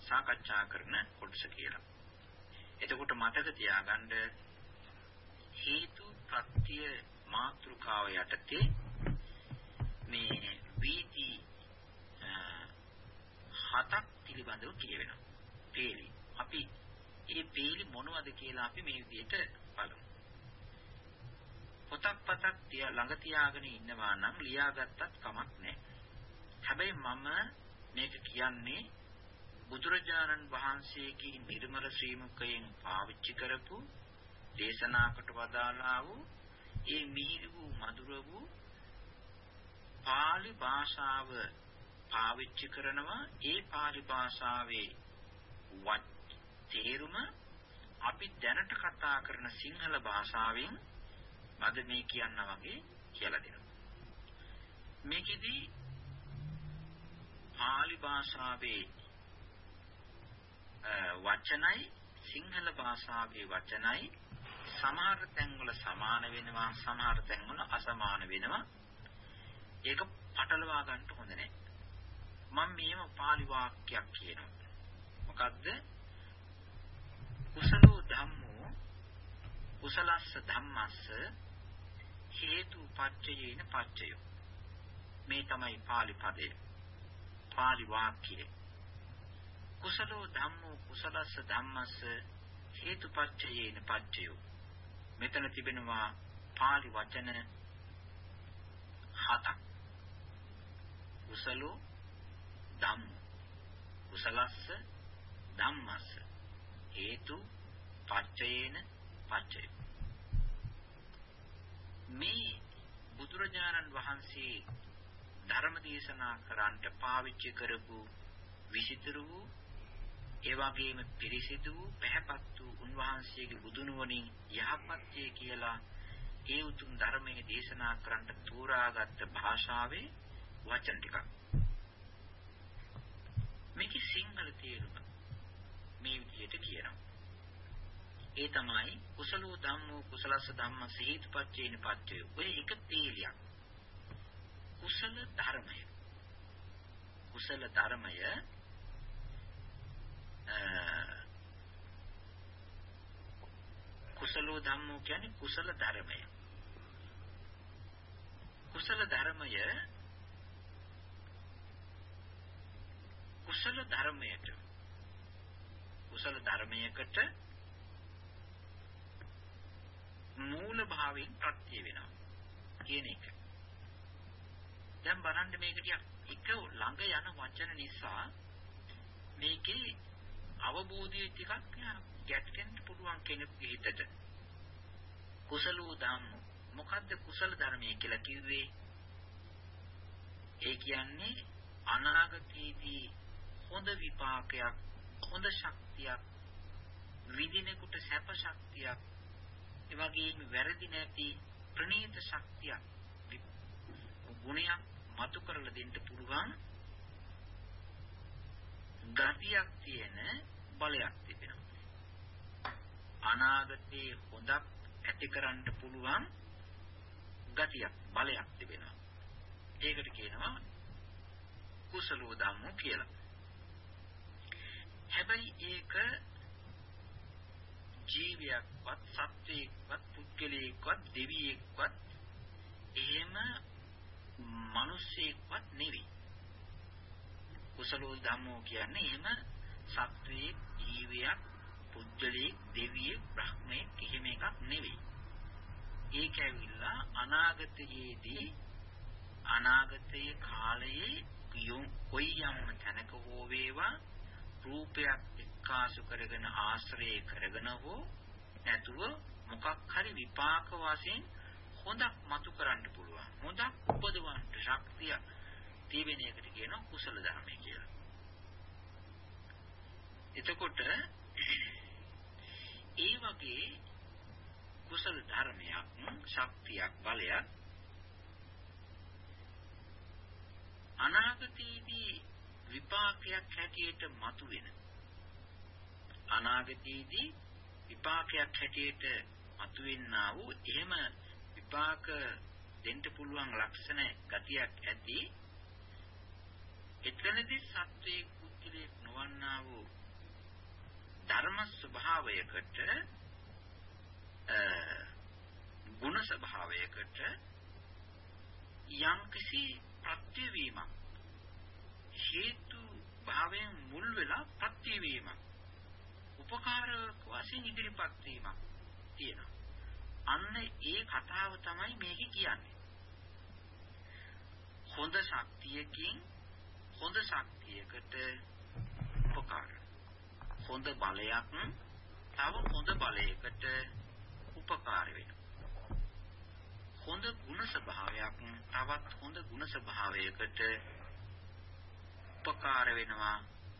සාකච්ඡා කරන කොටස කියලා. එතකොට මතක තියාගන්න හේතු ප්‍රත්‍ය මාත්‍රිකාව යටතේ මේ වීති හතක් පිළිබඳව කියවෙනවා. පේලි. අපි මේ පේලි මොනවද කියලා අපි මේ විදිහට බලමු. පොතක් පතක් තියා ළඟ තියාගෙන ඉන්නවා නම් ලියාගත්තත් කමක් නැහැ. හැබැයි මම මේක කියන්නේ බුදුරජාණන් වහන්සේගේ නිර්මල ශ්‍රී මුඛයෙන් පාවිච්චි කරපු දේශනාකට වදාළා වූ ඒ මිහිරි වූ මధుර වූ පාලි භාෂාව පාවිච්චි කරනවා ඒ පාලි භාෂාවේ තේරුම අපි දැනට කතා කරන සිංහල භාෂාවෙන් අද මේ කියනා වගේ කියලා දෙනවා. මේකෙදී පාලි භාෂාවේ වචනයි සිංහල භාෂාවේ වචනයි සමහර තැන්වල සමාන වෙනවා සමහර තැන්වල අසමාන වෙනවා. ඒක පටලවා ගන්න හොඳ නැහැ මම මේව පාලි වාක්‍යයක් කියනවා. මොකද්ද? කුසලෝ ධම්මෝ කුසලස්ස ධම්මස්ස හේතු පච්චයේන පච්චය මේ තමයි පාලි පදේ පාලි වාක්‍යය. කුසලෝ ධම්මෝ කුසලස්ස ධම්මස්ස හේතුපච්චයේන පච්චයෝ මෙතන තිබෙනවා පාලි වචන හතක්. කුසලෝ ධම්ම කුසලස්ස ධම්මස්ස. හේතු පච්චයේන පච්චය මේ බුදුරජාණන් වහන්සේ ධර්ම දේශනා කරන්නට පාවිච්චි කරපු විසිතුරු වූ ඒ වගේම පිරිසිදු වූ පැහැපත් වූ උන්වහන්සේගේ බුදුනුවණින් යහපත්ය කියලා ඒ උතුම් ධර්මයේ දේශනා කරන්නට තෝරාගත් භාෂාවේ වචන ටිකක්. මේකේ සිංහල තේරුම. මේ විදිහට කියනවා. ඒ තමයි කුසලෝ ධම්මෝ කුසලස්ස ධම්ම සහිතපච්චේන පච්චය. ඔය එක තේලියක්. කුසල ධර්මය. කුසල ධර්මය කුසලෝ ධම්මෝ කියන්නේ කුසල ධර්මය. කුසල ධර්මය කුසල ධර්මයට කුසල ධර්මයකට මූල භාවයෙන් ප්‍රත්‍ය වෙනවා කියන එක. දැන් බලන්න මේක ටිකක් එක ළඟ යන වචන නිසා මේකේ අවබෝධය ටිකක් ගැටෙන්න පුළුවන් කෙනෙකුගේ හිතට. කුසලෝ ධම්ම මොකද්ද කුසල ධර්මය කියලා කිව්වේ? ඒ කියන්නේ අනාගතයේදී හොඳ විපාකයක් හොඳ ශක්තියක් විදිනෙකුට සැප ශක්තියක් ඒ වගේම වැරදි නැති ප්‍රණීත ශක්තියක්. ගුණයක් මතු කරලා දෙන්න පුළුවන් ගතියක් තියෙන බලයක් තිබෙනවා. අනාගතයේ හොඳක් ඇති කරන්න පුළුවන් ගතියක් බලයක් තිබෙනවා. ඒකට කියනවා කුසලෝ ධම්මෝ කියලා. හැබැයි ඒක ජීවියෙක්වත් සත්වයෙක්වත් පුද්ගලයෙක්වත් දෙවියෙක්වත් එහෙම මිනිසෙක්වත් නෙවෙයි. කුසලෝ ධම්මෝ කියන්නේ එහෙම සත්වයෙක්, ජීවියෙක්, පුද්ගලයෙක්, දෙවියෙක්, බ්‍රහ්මයෙක් එහෙම එකක් නෙවෙයි. ඒක ඇවිල්ලා අනාගතයේදී අනාගතයේ කාලයේ කොයි යම් තැනක හෝ වේවා රූපයක් එක්කාසු කරගෙන ආශ්‍රය කරගෙන හෝ නැතුව මොකක් හරි විපාක වශයෙන් හොඳක් මතු කරන්න පුළුවන්. හොඳක් උපදවන්න ශක්තිය තිබෙන එකට කියනවා කුසල ධර්මය කියලා. එතකොට ඒ වගේ කුසල ධර්මයක් ශක්තියක් බලයක් අනාගතයේදී විපාකයක් හැටියට මතුවෙන. අනාගතයේදී විපාකයක් හැටියට මතුවෙන්නා වූ එහෙම විපාක දෙන්න පුළුවන් ලක්ෂණ ගතියක් ඇති එතනදී සත්වයේ කුත්තිලේ නොවන්නා වූ ධර්ම ස්වභාවයකට ගුණ ස්වභාවයකට යම්කිසි ප්‍රත්‍යවීමක් හේතු භාවයෙන් මුල් වෙලා ප්‍රතිවීමක් උපකාරක වශයෙන් ඉදිරිපත් වීමක් තියෙනවා. අන්න ඒ කතාව තමයි මේක කියන්නේ. හොඳ ශක්තියකින් හොඳ ශක්තියකට උපකාර. හොඳ බලයක් තව හොඳ බලයකට උපකාර වෙනවා. හොඳ ගුණ ස්වභාවයක් තවත් හොඳ ගුණ ස්වභාවයකට උපකාර වෙනවා.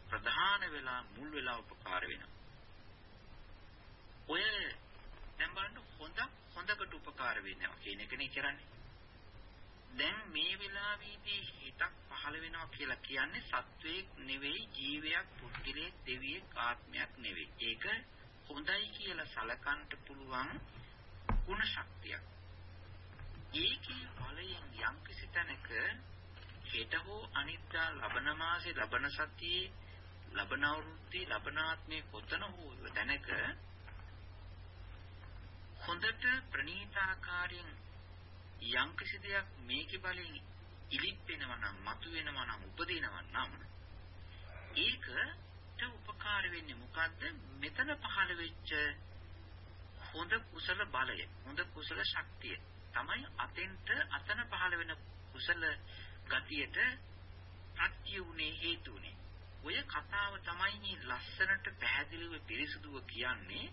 ප්‍රධාන වෙලා මුල් වෙලා උපකාර වෙනවා. ඔය දැන් බලන්න හොඳ හොඳකට උපකාර වෙනවා කියන එකනේ කරන්නේ. දැන් මේ වෙලාවේදී හිතක් පහළ වෙනවා කියලා කියන්නේ සත්වයක් නෙවෙයි ජීවයක් පුද්ගලයෙක් දෙවියෙක් ආත්මයක් නෙවෙයි. ඒක හොඳයි කියලා සලකන්න පුළුවන් ගුණ ශක්තියක්. ඒකේ බලයෙන් යම් කිසි තැනක හෙට හෝ අනිත්‍ය ලබන මාසේ ලබන සතියේ ලබන අවුරුද්දේ ලබන ආත්මේ කොතන හෝ දැනක හොඳට ප්‍රණීතාකාරයෙන් යම් කිසි දෙයක් මේකේ බලෙන් ඉලිප් වෙනවා නම් මතු වෙනවා නම් උපදිනවා නම් ඒකට උපකාර වෙන්නේ මොකද්ද? මෙතන පහළ වෙච්ච හොඳ කුසල බලය හොඳ කුසල ශක්තිය තමයි අතෙන්ට අතන පහළ වෙන කුසල ගතියට ප්‍රත්‍ය උනේ හේතු උනේ. ඔය කතාව තමයි මේ ලස්සනට පැහැදිලිව පිරිසුදුව කියන්නේ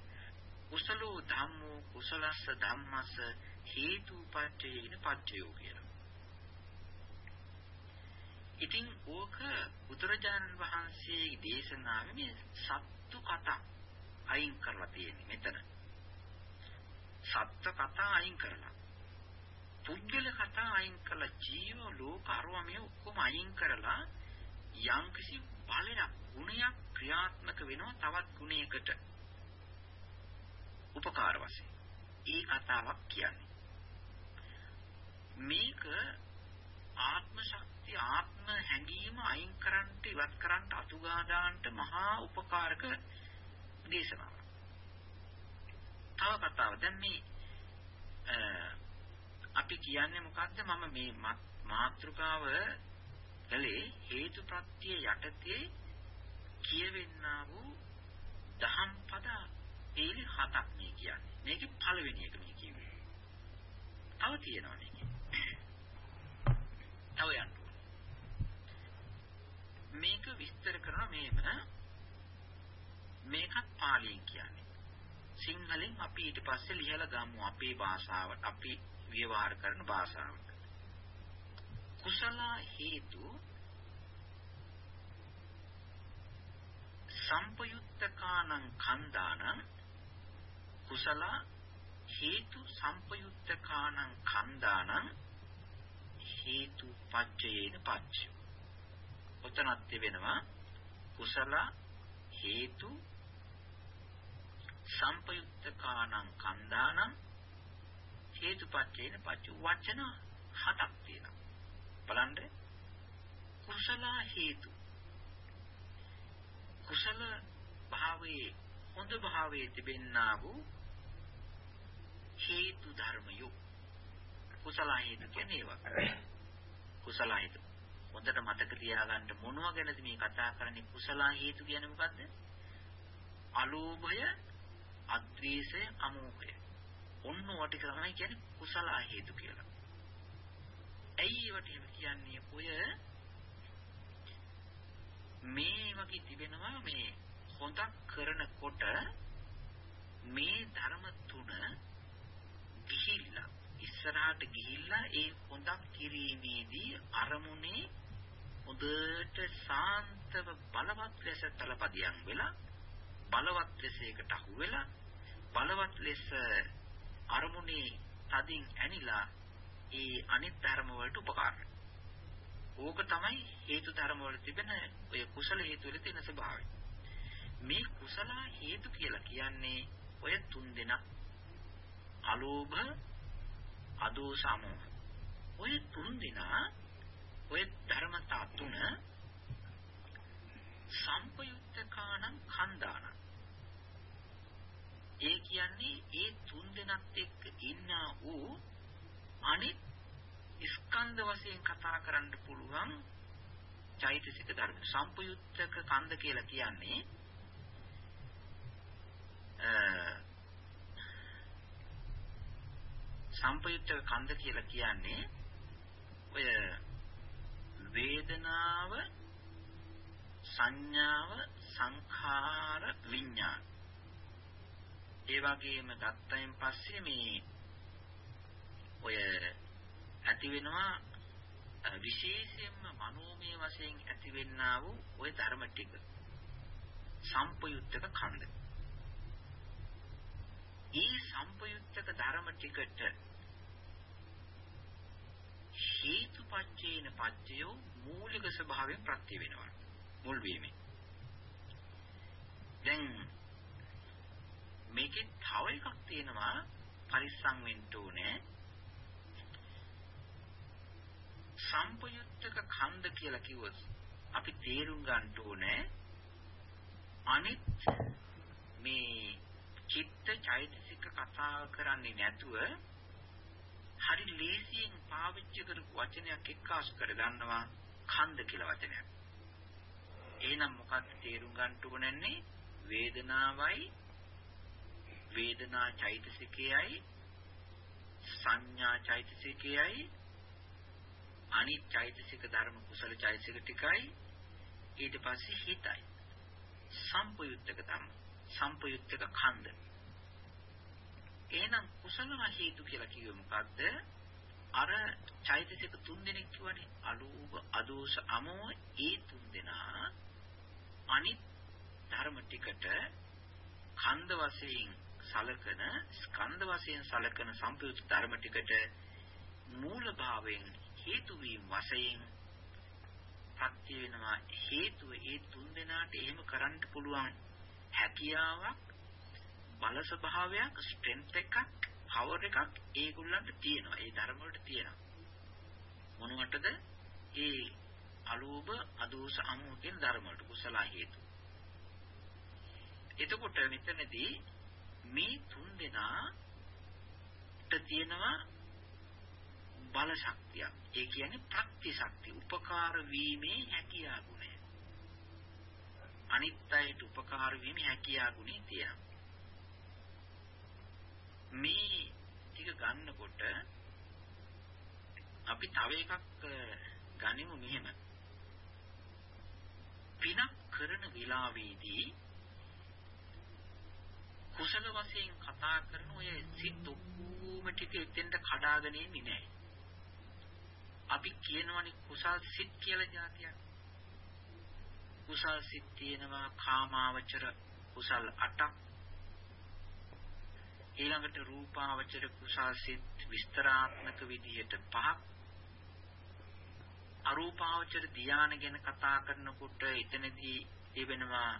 කුසලෝ ධම්මෝ කුසලස්ස ධම්මස්ස හේතුපත්‍යේන පත්‍යෝ කියලා. ඉතින් ඕක බුදුරජාණන් වහන්සේගේ දේශනාවේ මේ සත්තු කතා අයින් කරලා තියෙන්නේ මෙතන. සත්ත්ව කතා අයින් කරලා පුද්ගල කතා අයින් කළා ජීව ලෝක අරවමේ ඔක්කොම අයින් කරලා යම්කිසි බලයක් ගුණයක් ක්‍රියාත්මක වෙනවා තවත් ගුණයකට. උපකාර වශයෙන්. ඒ කතාවක් කියන්නේ. මේක ආත්ම ශක්තිය ආත්ම හැඟීම අයින් කරන්ට ඉවත් කරන්ට අතුගාදාන්ට මහා උපකාරක දේශනාවක්. තව කතාවක්. දැන් මේ අපි කියන්නේ මොකද්ද මම මේ මාත්‍රිකාව කලේ හේතුප්‍රත්‍ය යටතේ කියවෙන්නා වූ දහම් පද ඒලි හතක් මේ කියන්නේ. මේකේ පළවෙනි එක මේ කිව්වේ. තව තියෙනවා මේකේ. තව යන්න මේක විස්තර කරන මේම මේකත් පාලියෙන් කියන්නේ. සිංහලෙන් අපි ඊට පස්සේ ලියලා ගමු අපේ භාෂාවට අපි ව්‍යවහාර කරන භාෂාවට. කුසල හේතු සම්පයුත්තකානං කන්දානං කුසල හේතු සම්පයුත්තකානං කන්දානං හේතු පච්චයේන පච්චය. ඔතනත් තිබෙනවා කුසල හේතු සම්පයුත්තකානං කන්දානං හේතුපච්චේන පච්ච වචන හතක් තියෙනවා. බලන්න කුසල හේතු කුසල භාවයේ හොඳ භාවයේ තිබෙන්නා වූ හේතු ධර්මයෝ කුසල හේතු කියන්නේ ඒවා. කුසල හේතු. හොඳට මතක තියාගන්න මොනවා ගැනද මේ කතා කරන්නේ කුසල හේතු කියන්නේ මොකද්ද? අලෝභය, අද්වේෂය, අමෝහය. ඔන්න ඔය ටික තමයි කියන්නේ කුසල හේතු කියලා. ඇයි ඒවට එහෙම කියන්නේ? ඔය මේ වගේ තිබෙනවා මේ හොඳක් කරනකොට මේ ධර්ම තුන ගිහිල්ලා ඉස්සරහට ගිහිල්ලා ඒ හොඳක් කිරීමේදී අරමුණේ හොඳට සාන්තව බලවත් ලෙස තලපදියම් වෙලා බලවත් ලෙස ඒකට අහු වෙලා බලවත් ලෙස අරමුණේ තදින් ඇනිලා ඒ අනිත් ධර්ම වලට උපකාර ඕක තමයි හේතු ධර්ම වල තිබෙන ඔය කුසල හේතු වල තියෙන ස්වභාවය. මේ කුසල හේතු කියලා කියන්නේ ඔය තුන් දෙනා. අලෝභ අදෝසමෝ ඔය තුන් දෙනා ඔය ධර්මතා තුන සම්පයුක්තකානම් කන්දාන. ඒ කියන්නේ ඒ තුන් දෙනත් එක්ක ඉන්න වූ අනිත් ස්කන්ධ වශයෙන් කතා කරන්න පුළුවන් චෛතසික ධර්ම. සම්පයුක්තක කන්ද කියලා කියන්නේ සම්පයුක්ත කන්ද කියලා කියන්නේ ඔය වේදනාව සංඥාව සංඛාර විඥාන. ඒ වගේම දත්තයෙන් පස්සේ මේ ඔය ඇති වෙනවා විශේෂයෙන්ම මනෝමය වශයෙන් ඇතිවෙන්නා වූ ওই ධර්ම ටික සම්පයුත්තක ඛණ්ඩ. ඒ සම්පයුත්තක ධර්ම ටිකට හේතුපච්චේන පච්චයෝ මූලික ස්වභාවයෙන් ප්‍රත්‍ය වෙනවා. මුල් වීමෙන්. දැන් මේකේ තව එකක් තියෙනවා පරිස්සම් වෙන්න ඕනේ. සම්පයුත්තක ඛණ්ඩ කියලා කිව්වොත් අපි තේරුම් ගන්න ඕනේ අනිත් මේ චිත්ත චෛතසික කතා කරන්නේ නැතුව හරි ලේසියෙන් පාවිච්චි කරපු වචනයක් එක්කාසු කර ගන්නවා ඛණ්ඩ කියලා වචනයක්. එහෙනම් මොකක්ද තේරුම් ගන්න ඕනන්නේ වේදනාවයි වේදනා චෛතසිකයයි සංඥා චෛතසිකයයි අනිත් චෛතසික ධර්ම කුසල චෛතසික ටිකයි. ඊට පස්සේ හිතයි. සම්පයුත්තක ධර්ම සම්පයුත්තක ඛණ්ඩ. එහෙනම් කුසල හේතු කියලා කිව්වෙ මොකද්ද? අර චෛතසික තුන් දෙනෙක් කියවනේ අලෝභ අදෝෂ අමෝහ. ඒ තුන් දෙනා අනිත් ධර්ම ටිකට ඛණ්ඩ වශයෙන් සලකන ස්කන්ධ වශයෙන් සලකන සම්පයුත් ධර්ම ටිකට මූල භාවයෙන් හේතු වීම වශයෙන් ප්‍රත්‍ය වෙනවා. හේතුව ඒ තුන් දෙනාට එහෙම කරන්න පුළුවන් හැකියාවක් බල ස්වභාවයක් ස්ට්‍රෙන්ත් එකක් පවර් එකක් ඒගොල්ලන්ට තියෙනවා. ඒ ධර්ම වලට තියෙනවා. මොනවටද? ඒ අලෝභ අදෝස අමෝහ කියන ධර්ම වලට කුසල හේතු. එතකොට මෙතනදී මේ තුන් දෙනාට තියෙනවා බල ශක්තිය. ඒ කියන්නේ ප්‍රත්‍ය ශක්තිය, උපකාර වීමේ හැකියාව ගුණය. අනිත් අයට උපකාර වීමේ හැකියාව ගුණය තියෙනවා. මේ ටික ගන්නකොට අපි තව එකක් ගනිමු මෙහෙම. පිනක් කරන වෙලාවේදී කුසල වශයෙන් කතා කරන ඔය සිත් ඔක්කොම ටික එතෙන්ට කඩාගෙන ඉන්නේ නැහැ. අපි කියනවනේ කුසල් සිත් කියලා જાතියක්. කුසල් සිත් තියෙනවා කාමාවචර කුසල් 8ක්. ඊළඟට රූපාවචර කුසල් සිත් විස්තරාත්මක විදිහට පහක් අරූපාවචර ධානය ගැන කතා කරනකොට එතනදී තිබෙනවා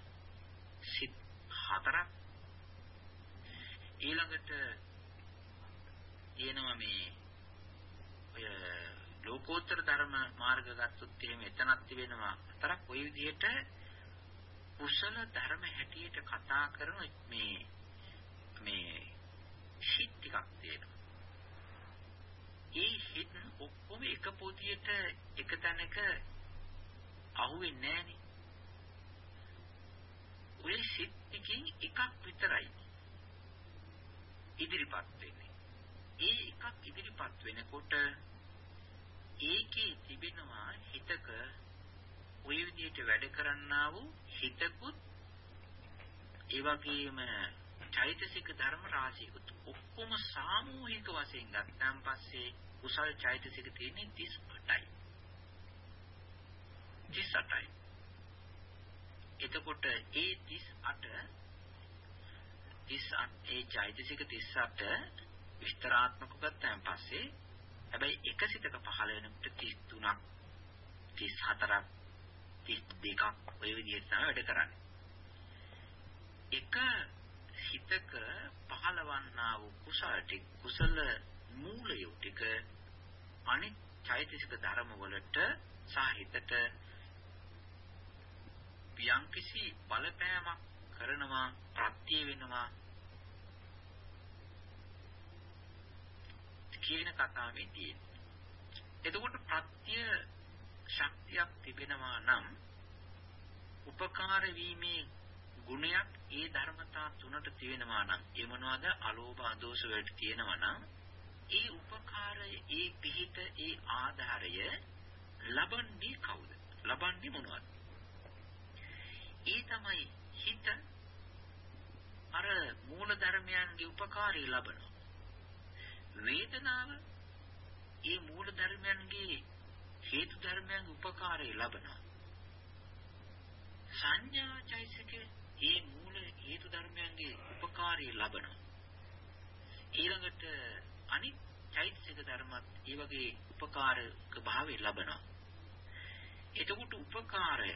සිත් හතරක් ඊළඟට තියෙනවා මේ ඔය ලෝකෝත්තර ධර්ම මාර්ග ගත්තොත් එහෙම එතනක් තිබෙනවා හතරක් ওই විදිහට කුසල ධර්ම හැටියට කතා කරන මේ මේ හිත් ටිකක් තියෙනවා. ඒ හිත් ඔක්කොම එක පොදියට එක තැනක අහුවෙන්නේ නැහනේ. ඔය සිත් ටිකෙන් එකක් විතරයි ඉදිරිපත් වෙන්නේ. ඒ එකක් ඉදිරිපත් වෙනකොට ඒකේ තිබෙනවා හිතක ওই විදිහට වැඩ කරන්නා වූ හිතකුත් ඒ වගේම චෛතසික ධර්ම රාශියකුත් ඔක්කොම සාමූහික වශයෙන් ගත්තාන් පස්සේ කුසල් චෛතසික තියෙන්නේ 38යි 38යි එතකොට ඒ 38 38 ඒ චෛතසික 38 විස්තරාත්මක ගත්තාන් පස්සේ හැබැයි එක සිතක පහළ වෙනකොට 33ක් 34ක් 32ක් ඔය විදිහට තමයි වැඩ කරන්නේ. එක හිතක පහළවන්නා වූ කුසල ටික කුසල මූලය ටික අනිත් චෛතසික ධර්ම වලට සාහිතට යම්කිසි බලපෑමක් කරනවා ප්‍රත්‍ය වෙනවා. කියන කතාවේ තියෙන්නේ. එතකොට ප්‍රත්‍ය ශක්තියක් තිබෙනවා නම් උපකාර වීමේ ගුණයක් ඒ ධර්මතා තුනට තියෙනවා නම් ඒ මොනවද? අලෝභ අදෝෂ වලට තියෙනවා නම් ඒ උපකාරය ඒ පිහිට ඒ ආධාරය ලබන්නේ කවුද? ලබන්නේ මොනවද? ඒ තමයි හිත අර මූල ධර්මයන්ගේ උපකාරය ලබනවා. වේදනාව ඒ මූල ධර්මයන්ගේ හේතු ධර්මයන් උපකාරය ලබනවා. සංඥා චෛසිකේ ඒ මූල හේතු ධර්මයන්ගේ උපකාරය ලබනවා. ඊළඟට අනිත් චෛතසික ධර්මත් ඒ වගේ උපකාරක භාවය ලබනවා. එතකොට උපකාරය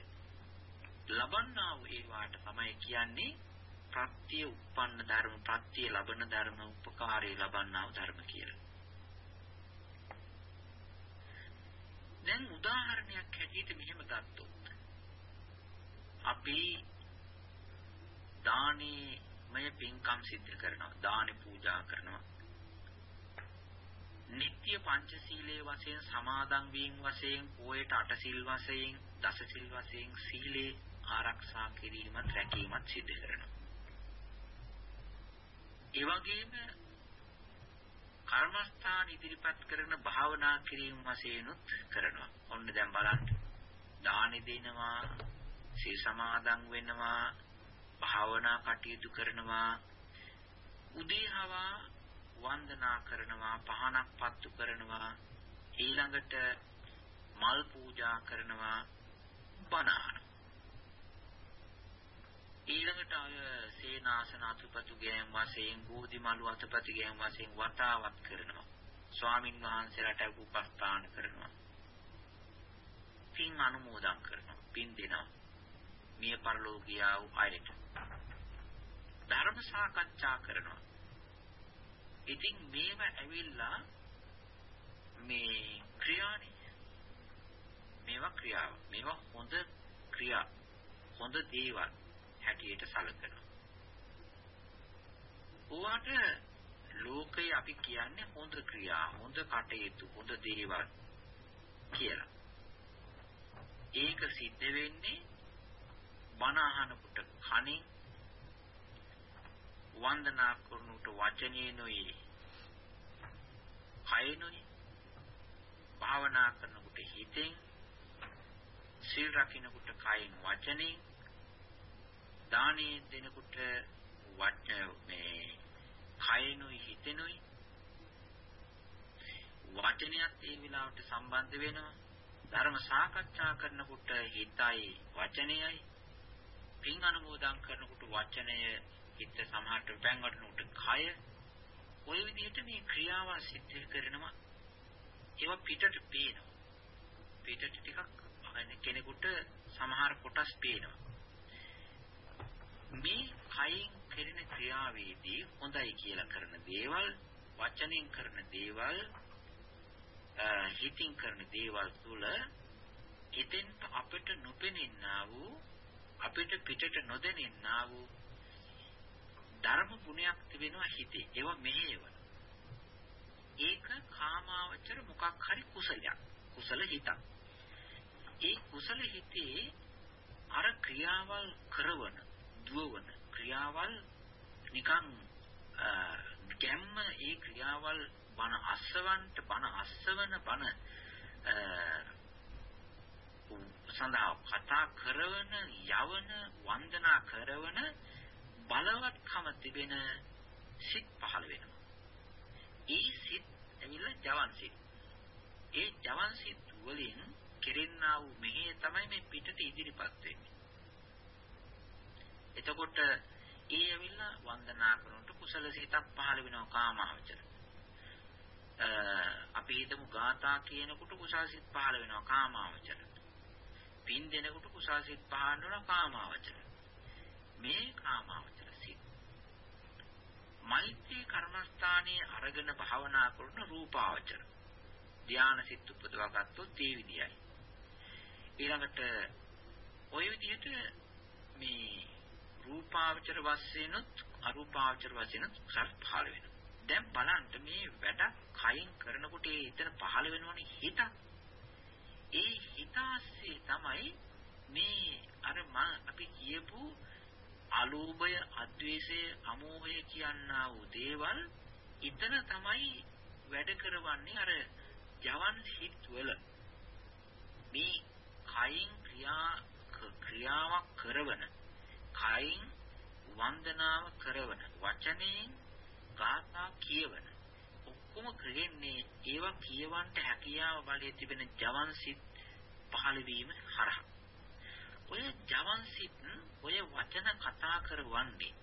ලබන්නා වූ ඒවාට තමයි කියන්නේ ප්‍රත්‍ය උප්පන්න ධර්ම ප්‍රත්‍ය ලබන ධර්ම උපකාරය ලබන්නා වූ ධර්ම කියලා. දැන් උදාහරණයක් හැටියට මෙහෙම ගත්තොත් අපි දානීමය පින්කම් සිද්ධ කරනවා දානි පූජා කරනවා නිත්‍ය පංචශීලයේ වශයෙන් සමාදන් වීම වශයෙන් පොයට අටසිල් වශයෙන් දසසිල් වශයෙන් සීලේ ආරක්ෂා කිරීමත් රැකීමත් සිදු කරනවා. ඒ වගේම කර්මස්ථාන ඉදිරිපත් කරන භාවනා කිරීම වශයෙන්ුත් කරනවා. ඔන්න දැන් බලන්න. දානි දෙනවා, සී සමාදන් වෙනවා, භාවනා කටයුතු කරනවා, උදේහවා වන්දනා කරනවා, පහනක් පත්තු කරනවා, ඊළඟට මල් පූජා කරනවා, බණ ඊළඟට අය සේනාසන අතුපතු ගෑම් වශයෙන් බෝධි මළු අතුපතු ගෑම් වශයෙන් වතාවත් කරනවා. ස්වාමින් වහන්සේලාට උපස්ථාන කරනවා. පින් අනුමෝදන් කරනවා. පින් දෙනවා. මිය පරලෝකියා වූ අයට. ධර්ම සාකච්ඡා කරනවා. ඉතින් මේව ඇවිල්ලා මේ ක්‍රියානේ. මේවා ක්‍රියාව. මේවා හොඳ ක්‍රියා. හොඳ දේවල්. හැටියට සැලකනවා. ඕවට ලෝකේ අපි කියන්නේ හොඳ ක්‍රියා, හොඳ කටයුතු, හොඳ දේවල් කියලා. ඒක සිද්ධ වෙන්නේ බණ අහනකොට කනින් වන්දනා කරනකොට වචනේනොයි කයනොයි භාවනා කරනකොට හිතෙන් සීල් රකින්නකොට කයින් වචනෙන් දානේ දෙනකොට මේ කයනුයි හිතෙනුයි. වචනයත් ඒ විලාවට සම්බන්ධ වෙනවා. ධර්ම සාකච්ඡා කරනකොට හිතයි වචනයයි. පින් අනුමෝදන් කරනකොට වචනය හිත සමහරට පැන්වටනකොට කය. ওই විදිහට මේ ක්‍රියාවල් සිද්ධ කරනවා. ඒවා පිටට පේනවා. පිටට ටිකක් කෙනෙකුට සමහර කොටස් පේනවා. මේ කයින් කෙරෙන ක්‍රියාවේදී හොඳයි කියලා කරන දේවල් වචනෙන් කරන දේවල් හිතින් කරන දේවල් තුළ එතෙන්ට අපිට නොපෙනෙන්නා වූ අපිට පිටට නොදැනෙන්නා වූ ධර්ම ගුණයක් තිබෙනවා හිතේ. ඒවා මෙහෙයවන. ඒක කාමාවචර මොකක් හරි කුසලයක්. කුසල හිතක්. ඒ කුසල හිතේ අර ක්‍රියාවල් කරවන, දුවවන ක්‍රියාවල් නිකන් ගැම්ම ඒ ක්‍රියාවල් බන අස්සවන්ට බන අස්සවන බන සඳහා කතා කරන යවන වන්දනා කරන බලවත්කම තිබෙන සිත් පහළ වෙනවා. ඒ සිත් එවිලා ජවන් සිත්. ඒ ජවන් සිත් වලින් කෙරෙන්නා වූ මෙහෙය තමයි මේ පිටට ඉදිරිපත් වෙන්නේ. එතකොට ඒ ඇවිල්ලා වන්දනා කරනකොට කුසල සිතක් පහළ වෙනවා කාමාවචර. අපි හිතමු ගාථා කියනකොට කුසල සිත් පහළ වෙනවා කාමාවචර. පින් දෙනකොට කුසල සිත් පහළ වෙනවා කාමාවචර. මේ කාමාවචර සිත්. මෛත්‍රී කර්මස්ථානයේ අරගෙන භාවනා කරන රූපාවචර. ධාන සිත් උපදවා ගත්තොත් ඒ විදියයි. ඊළඟට ওই විදිහට මේ රූපාවචර වශයෙන්ුත් අරූපාවචර වශයෙන්ුත් සර් පහළ වෙනවා. දැන් බලන්න මේ වැඩ කයින් කරනකොට ඒ එතන පහළ වෙනවනේ හිත. ඒ හිතාස්සේ තමයි මේ අර අපි කියපු අලෝභය, අද්වේෂය, අමෝහය කියනා වූ දේවල් එතන තමයි වැඩ කරවන්නේ අර යවන් හිත්වල. මේ කයින් ක්‍රියා ක්‍රියාවක් කරවන කයින් වන්දනාව කරවන වචනයෙන් ගාථා කියවන ඔක්කොම කරන්නේ ඒවා කියවන්ට හැකියාව බලයේ තිබෙන ජවන් සිත් පහළ වීම හරහා ඔය ජවන් සිත් ඔය වචන කතා කරවන්නේ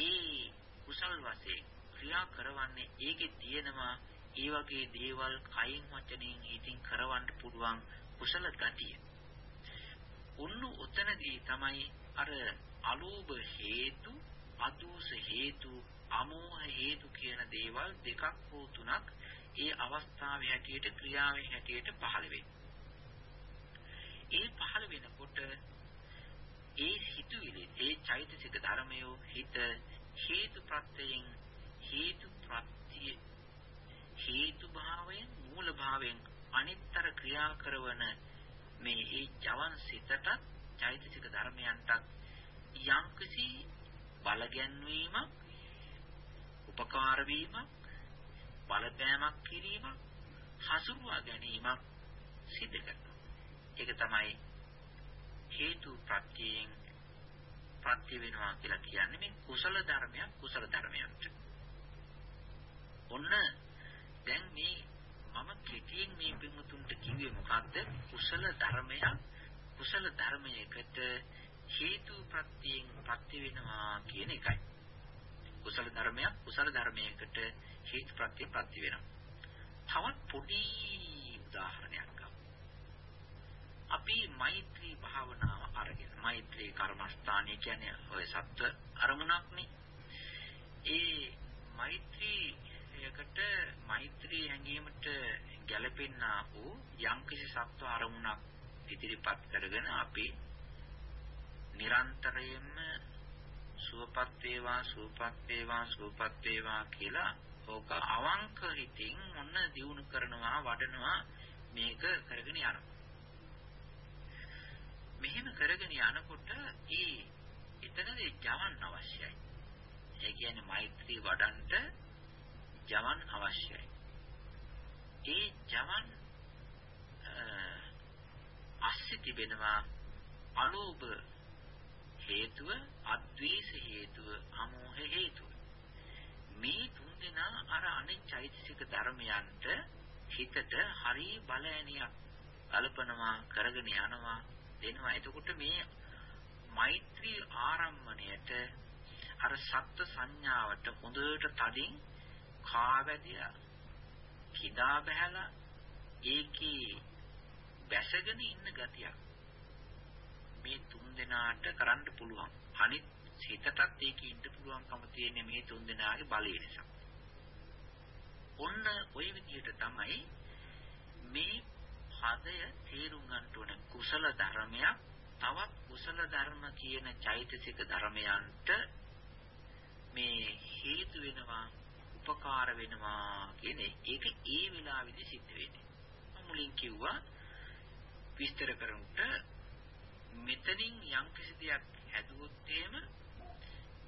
ඒ කුසල් වශයෙන් ක්‍රියා කරවන්නේ ඒකේ තියෙනවා ඒ වගේ දේවල් කයින් වචනෙන් හිතින් කරවන්න පුළුවන් කුසල ගතිය. උන්නු උතනදී තමයි අර අලෝභ හේතු, අදෝස හේතු, අමෝහ හේතු කියන දේවල් දෙකක් හෝ තුනක් ඒ අවස්ථාවේ හැටියට ක්‍රියාවේ හැටියට පහළ වෙන්නේ. ඒ පහළ වෙනකොට ඒ හිතුවිලි ඒ චෛතසික ධර්මයෝ හිත හේතු ප්‍රත්‍යයෙන් හේතු ප්‍රත්‍ය හේතු භාවයෙන් මූල භාවයෙන් අනිත්තර ක්‍රියා කරන මේ ඒ ජවන් සිතට චෛතසික ධර්මයන්ට යම්කිසි බල ගැන්වීමක් උපකාර වීමක් බලපෑමක් කිරීමක් හසුරුවා ගැනීමක් සිදු කරනවා ඒක තමයි හේතු ප්‍රත්‍යයෙන් ප්‍රත්‍ය වෙනවා කියලා කියන්නේ මේ කුසල ධර්මයක් කුසල ධර්මයක්. ඔන්න දැන් මේ මම කෙටියෙන් මේ පින්වතුන්ට කිව්වේ මොකද්ද? කුසල ධර්මයක් කුසල ධර්මයකට හේතු ප්‍රත්‍යයෙන් ප්‍රත්‍ය වෙනවා කියන එකයි. කුසල ධර්මයක් කුසල ධර්මයකට හේතු ප්‍රත්‍ය ප්‍රත්‍ය වෙනවා. තවත් පොඩි උදාහරණයක් අපි මෛත්‍රී භාවනාව අරගෙන මෛත්‍රී කර්මස්ථානය කියන්නේ ඔය සත්‍ය අරමුණක්නේ. ඒ මෛත්‍රීයකට මෛත්‍රී හැඟීමට ගැළපෙන්නා වූ යම්කිසි සත්‍ය අරමුණක් ඉදිරිපත් කරගෙන අපි නිරන්තරයෙන්ම සුවපත් වේවා සුවපත් වේවා සුවපත් වේවා කියලා ඕක අවංක හිතින් මොන දියුණු කරනවා වඩනවා මේක කරගෙන යනවා මෙහෙම කරගෙන යනකොට ඒ එතනදී ජවන් අවශ්‍යයි. ඒ කියන්නේ මෛත්‍රී වඩන්ට ජවන් අවශ්‍යයි. ඒ ජවන් අස්සේ තිබෙනවා අලෝභ හේතුව, අද්වේෂ හේතුව, අමෝහ හේතුව. මේ තුන් දෙනා අර අනිත් චෛතසික ධර්මයන්ට හිතට හරි බලෑනියක් කල්පනවා කරගෙන යනවා දෙනවා. එතකොට මේ මෛත්‍රී ආරම්මණයට අර සත්ත්ව සංඥාවට හොඳට තදින් කාවැදියා කිදා බහැලා ඒකේ බැසගෙන ඉන්න ගතියක් මේ තුන් දෙනාට කරන්න පුළුවන්. අනිත් හිතටත් ඒකේ ඉන්න පුළුවන්කම තියෙන්නේ මේ තුන් දෙනාගේ බලය නිසා. ඔන්න ওই විදිහට තමයි මේ පදය තේරුම් ගන්න ඕන කුසල ධර්මයක් තවත් කුසල ධර්ම කියන චෛතසික ධර්මයන්ට මේ හේතු වෙනවා උපකාර වෙනවා කියන ඒක ඒ වෙලාවේදී සිද්ධ වෙන්නේ. මුලින් කිව්වා විස්තර කරමුට මෙතනින් යම් කිසි දෙයක් හැදුවොත් එහෙම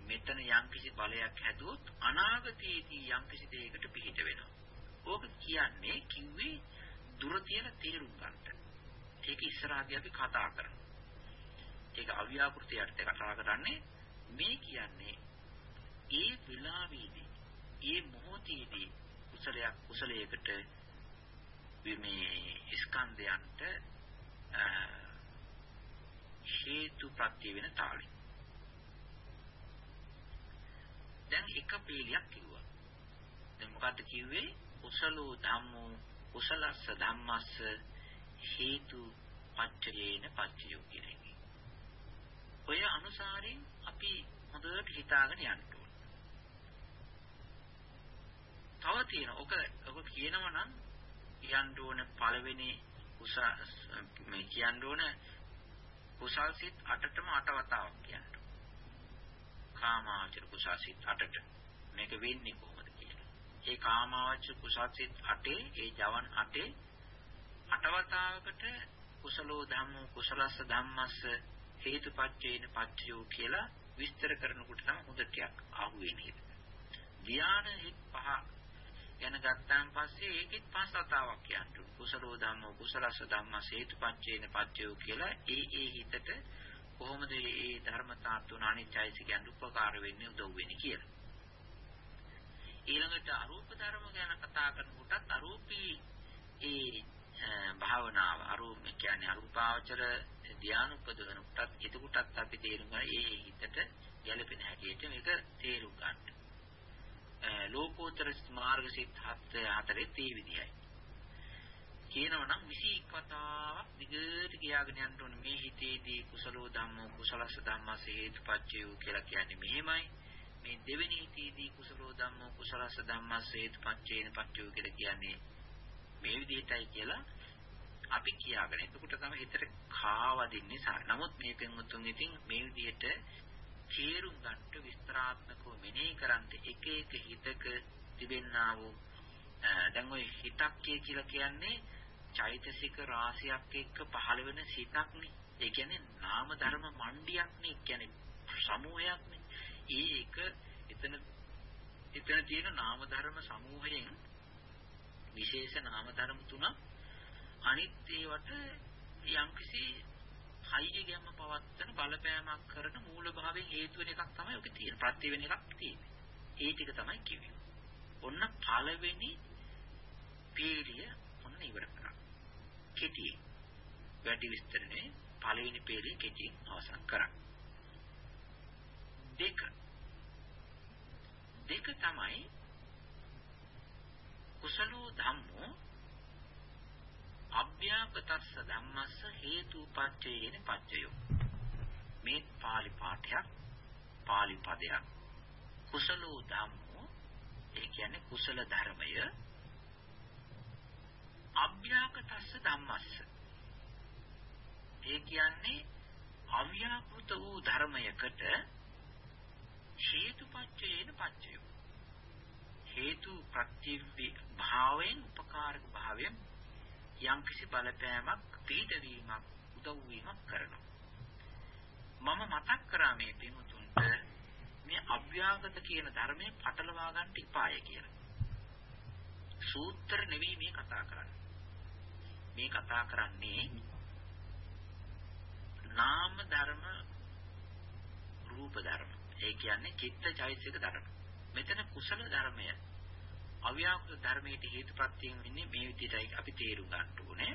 මෙතන යම් කිසි බලයක් හැදුවොත් අනාගතයේදී යම් කිසි දෙයකට පිහිට වෙනවා. ඕක කියන්නේ කිව්වේ දුර තියෙන තේරුම් ගන්නට. ඒක ඉස්සරහදී අපි කතා කරනවා. ඒක අව්‍යාකෘතියට කතා කරන්නේ මේ කියන්නේ ඒ විලාවේදී ඒ මොහොතේදී කුසලයක් කුසලයකට මේ ස්කන්ධයන්ට හේතු ප්‍රත්‍ය වෙන තාලෙ. දැන් එක පීලියක් කිව්වා. දැන් මොකද්ද කිව්වේ? කුසලෝ ධම්මෝ කුසලස්ස ධම්මස්ස හේතු පච්චයේන පච්චයෝ කියන්නේ. ඔය අනුසාරයෙන් අපි හොඳට හිතාගෙන යන්න ඕන. තව තියෙන ඔක ඔක කියනවා නම් කියන්න ඕන පළවෙනි කුසල මේ කියන්න ඕන කුසල් සිත් 8ටම 8 වතාවක් කියන්න. කාමාවචර කුසල් සිත් 8ට මේක වෙන්නේ කොහොමද කියලා. ඒ කාමාවචර කුසල් සිත් 8 ඒ ජවන් 8 අටවතාවකට කුසලෝ ධම්මෝ කුසලස්ස ධම්මස්ස හේතුපච්චේන පච්චයෝ කියලා විස්තර කරනකොට තමයි හොඳ ටිකක් අහුවෙන්නේ. ධ්‍යාන හිත් පහ ගැන ගත්තාන් පස්සේ ඒකෙත් පස් වතාවක් කියන්න කුසලෝ ධම්මෝ කුසලස්ස ධම්මස්ස හේතුපච්චේන පච්චයෝ කියලා ඒ ඒ හිතට කොහොමද මේ ධර්මතා තුන අනිත්‍යයිසිකයන් උපකාර වෙන්නේ උදව් වෙන්නේ කියලා. ඊළඟට අරූප ධර්ම ගැන කතා කරනකොටත් අරූපී ඒ භාවනාව අරූප කියන්නේ අරූපාවචර ධ්‍යාන උපදවන කොටත් එතකොටත් අපි තේරුම් ගන්න ඒ හිතට ගැළපෙන හැටියට මේක තේරුම් ගන්න. ලෝකෝත්තර මාර්ගසිත හත් හතරේ තී විදියයි. කියනවා නම් 21 වතාවක් දිගට කියාගෙන යන්න ඕනේ මේ හිතේදී කුසලෝ ධම්මෝ කුසලස ධම්මස හේතුපච්චයෝ කියලා කියන්නේ මෙහෙමයි. මේ දෙවෙනි හිතේදී කුසලෝ ධම්මෝ කුසලස ධම්මස හේතුපච්චේන පච්චයෝ කියලා කියන්නේ මේ විදිහටයි කියලා අපි කියාගෙන එතකොට තමයි හිතට කාවදින්නේ සාර. නමුත් මේ පෙන්වතුන් ඉතින් මේ විදිහට තේරුම් ගන්නට විස්තරාත්මකව මෙනෙහි කරන්ට එක එක හිතක තිබෙන්නා වූ දැන් ওই හිතක් කියලා කියන්නේ චෛතසික රාශියක් එක්ක පහළ වෙන සිතක්නේ. ඒ කියන්නේ නාම ධර්ම මණ්ඩියක්නේ. ඒ කියන්නේ සමූහයක්නේ. ඒක එතන එතන තියෙන නාම ධර්ම සමූහයෙන් විශේෂ නාම ධර්ම තුනක් අනිත් ඒවට යම්කිසි හයිය ගැම්ම පවත්තන බලපෑමක් කරන මූල භාවයෙන් හේතු වෙන එකක් තමයි ඔක තියෙන. ප්‍රත්‍ය වෙන එකක් තියෙන්නේ. ඒ ටික තමයි කිව්වේ. ඔන්න පළවෙනි පීඩිය ඔන්න ඉවර කරා. කෙටි. වැඩි විස්තරනේ පළවෙනි පීඩිය කෙටි අවසන් කරා. දෙක දෙක තමයි කුසලෝ ධම්මෝ අභ්‍යාපතස්ස ධම්මස්ස හේතුපච්චයේන පච්චයෝ. මේ pāli පාඨයක් pāli පදයක්. කුසලෝ ධම්මෝ ඒ කියන්නේ කුසල ධර්මය. අභ්‍යාකතස්ස ධම්මස්ස. ඒ කියන්නේ අව්‍යාකෘත වූ ධර්මයකට හේතුපච්චයේන පච්චයෝ. හේතු ප්‍රත්‍යවි භාවයෙන් උපකාරක භාවයෙන් යම්කිසි බලපෑමක් පීඩවීමක් උදව් වීමක් කරනවා මම මතක් කරා මේ පිමුතුන්ට මේ අභ්‍යාගත කියන ධර්මයේ පටලවා ගන්න ඉපාය කියලා. සූත්‍ර නෙවෙයි මේ කතා කරන්නේ. මේ කතා කරන්නේ නාම ධර්ම රූප ධර්ම. ඒ කියන්නේ චිත්ත චෛතසික ධර්ම. මෙතන කුසල ධර්මය අව්‍යාකෘත ධර්මයට හේතුපත්යෙන් වෙන්නේ මේ විදිහටයි අපි තේරුම් ගන්න ඕනේ.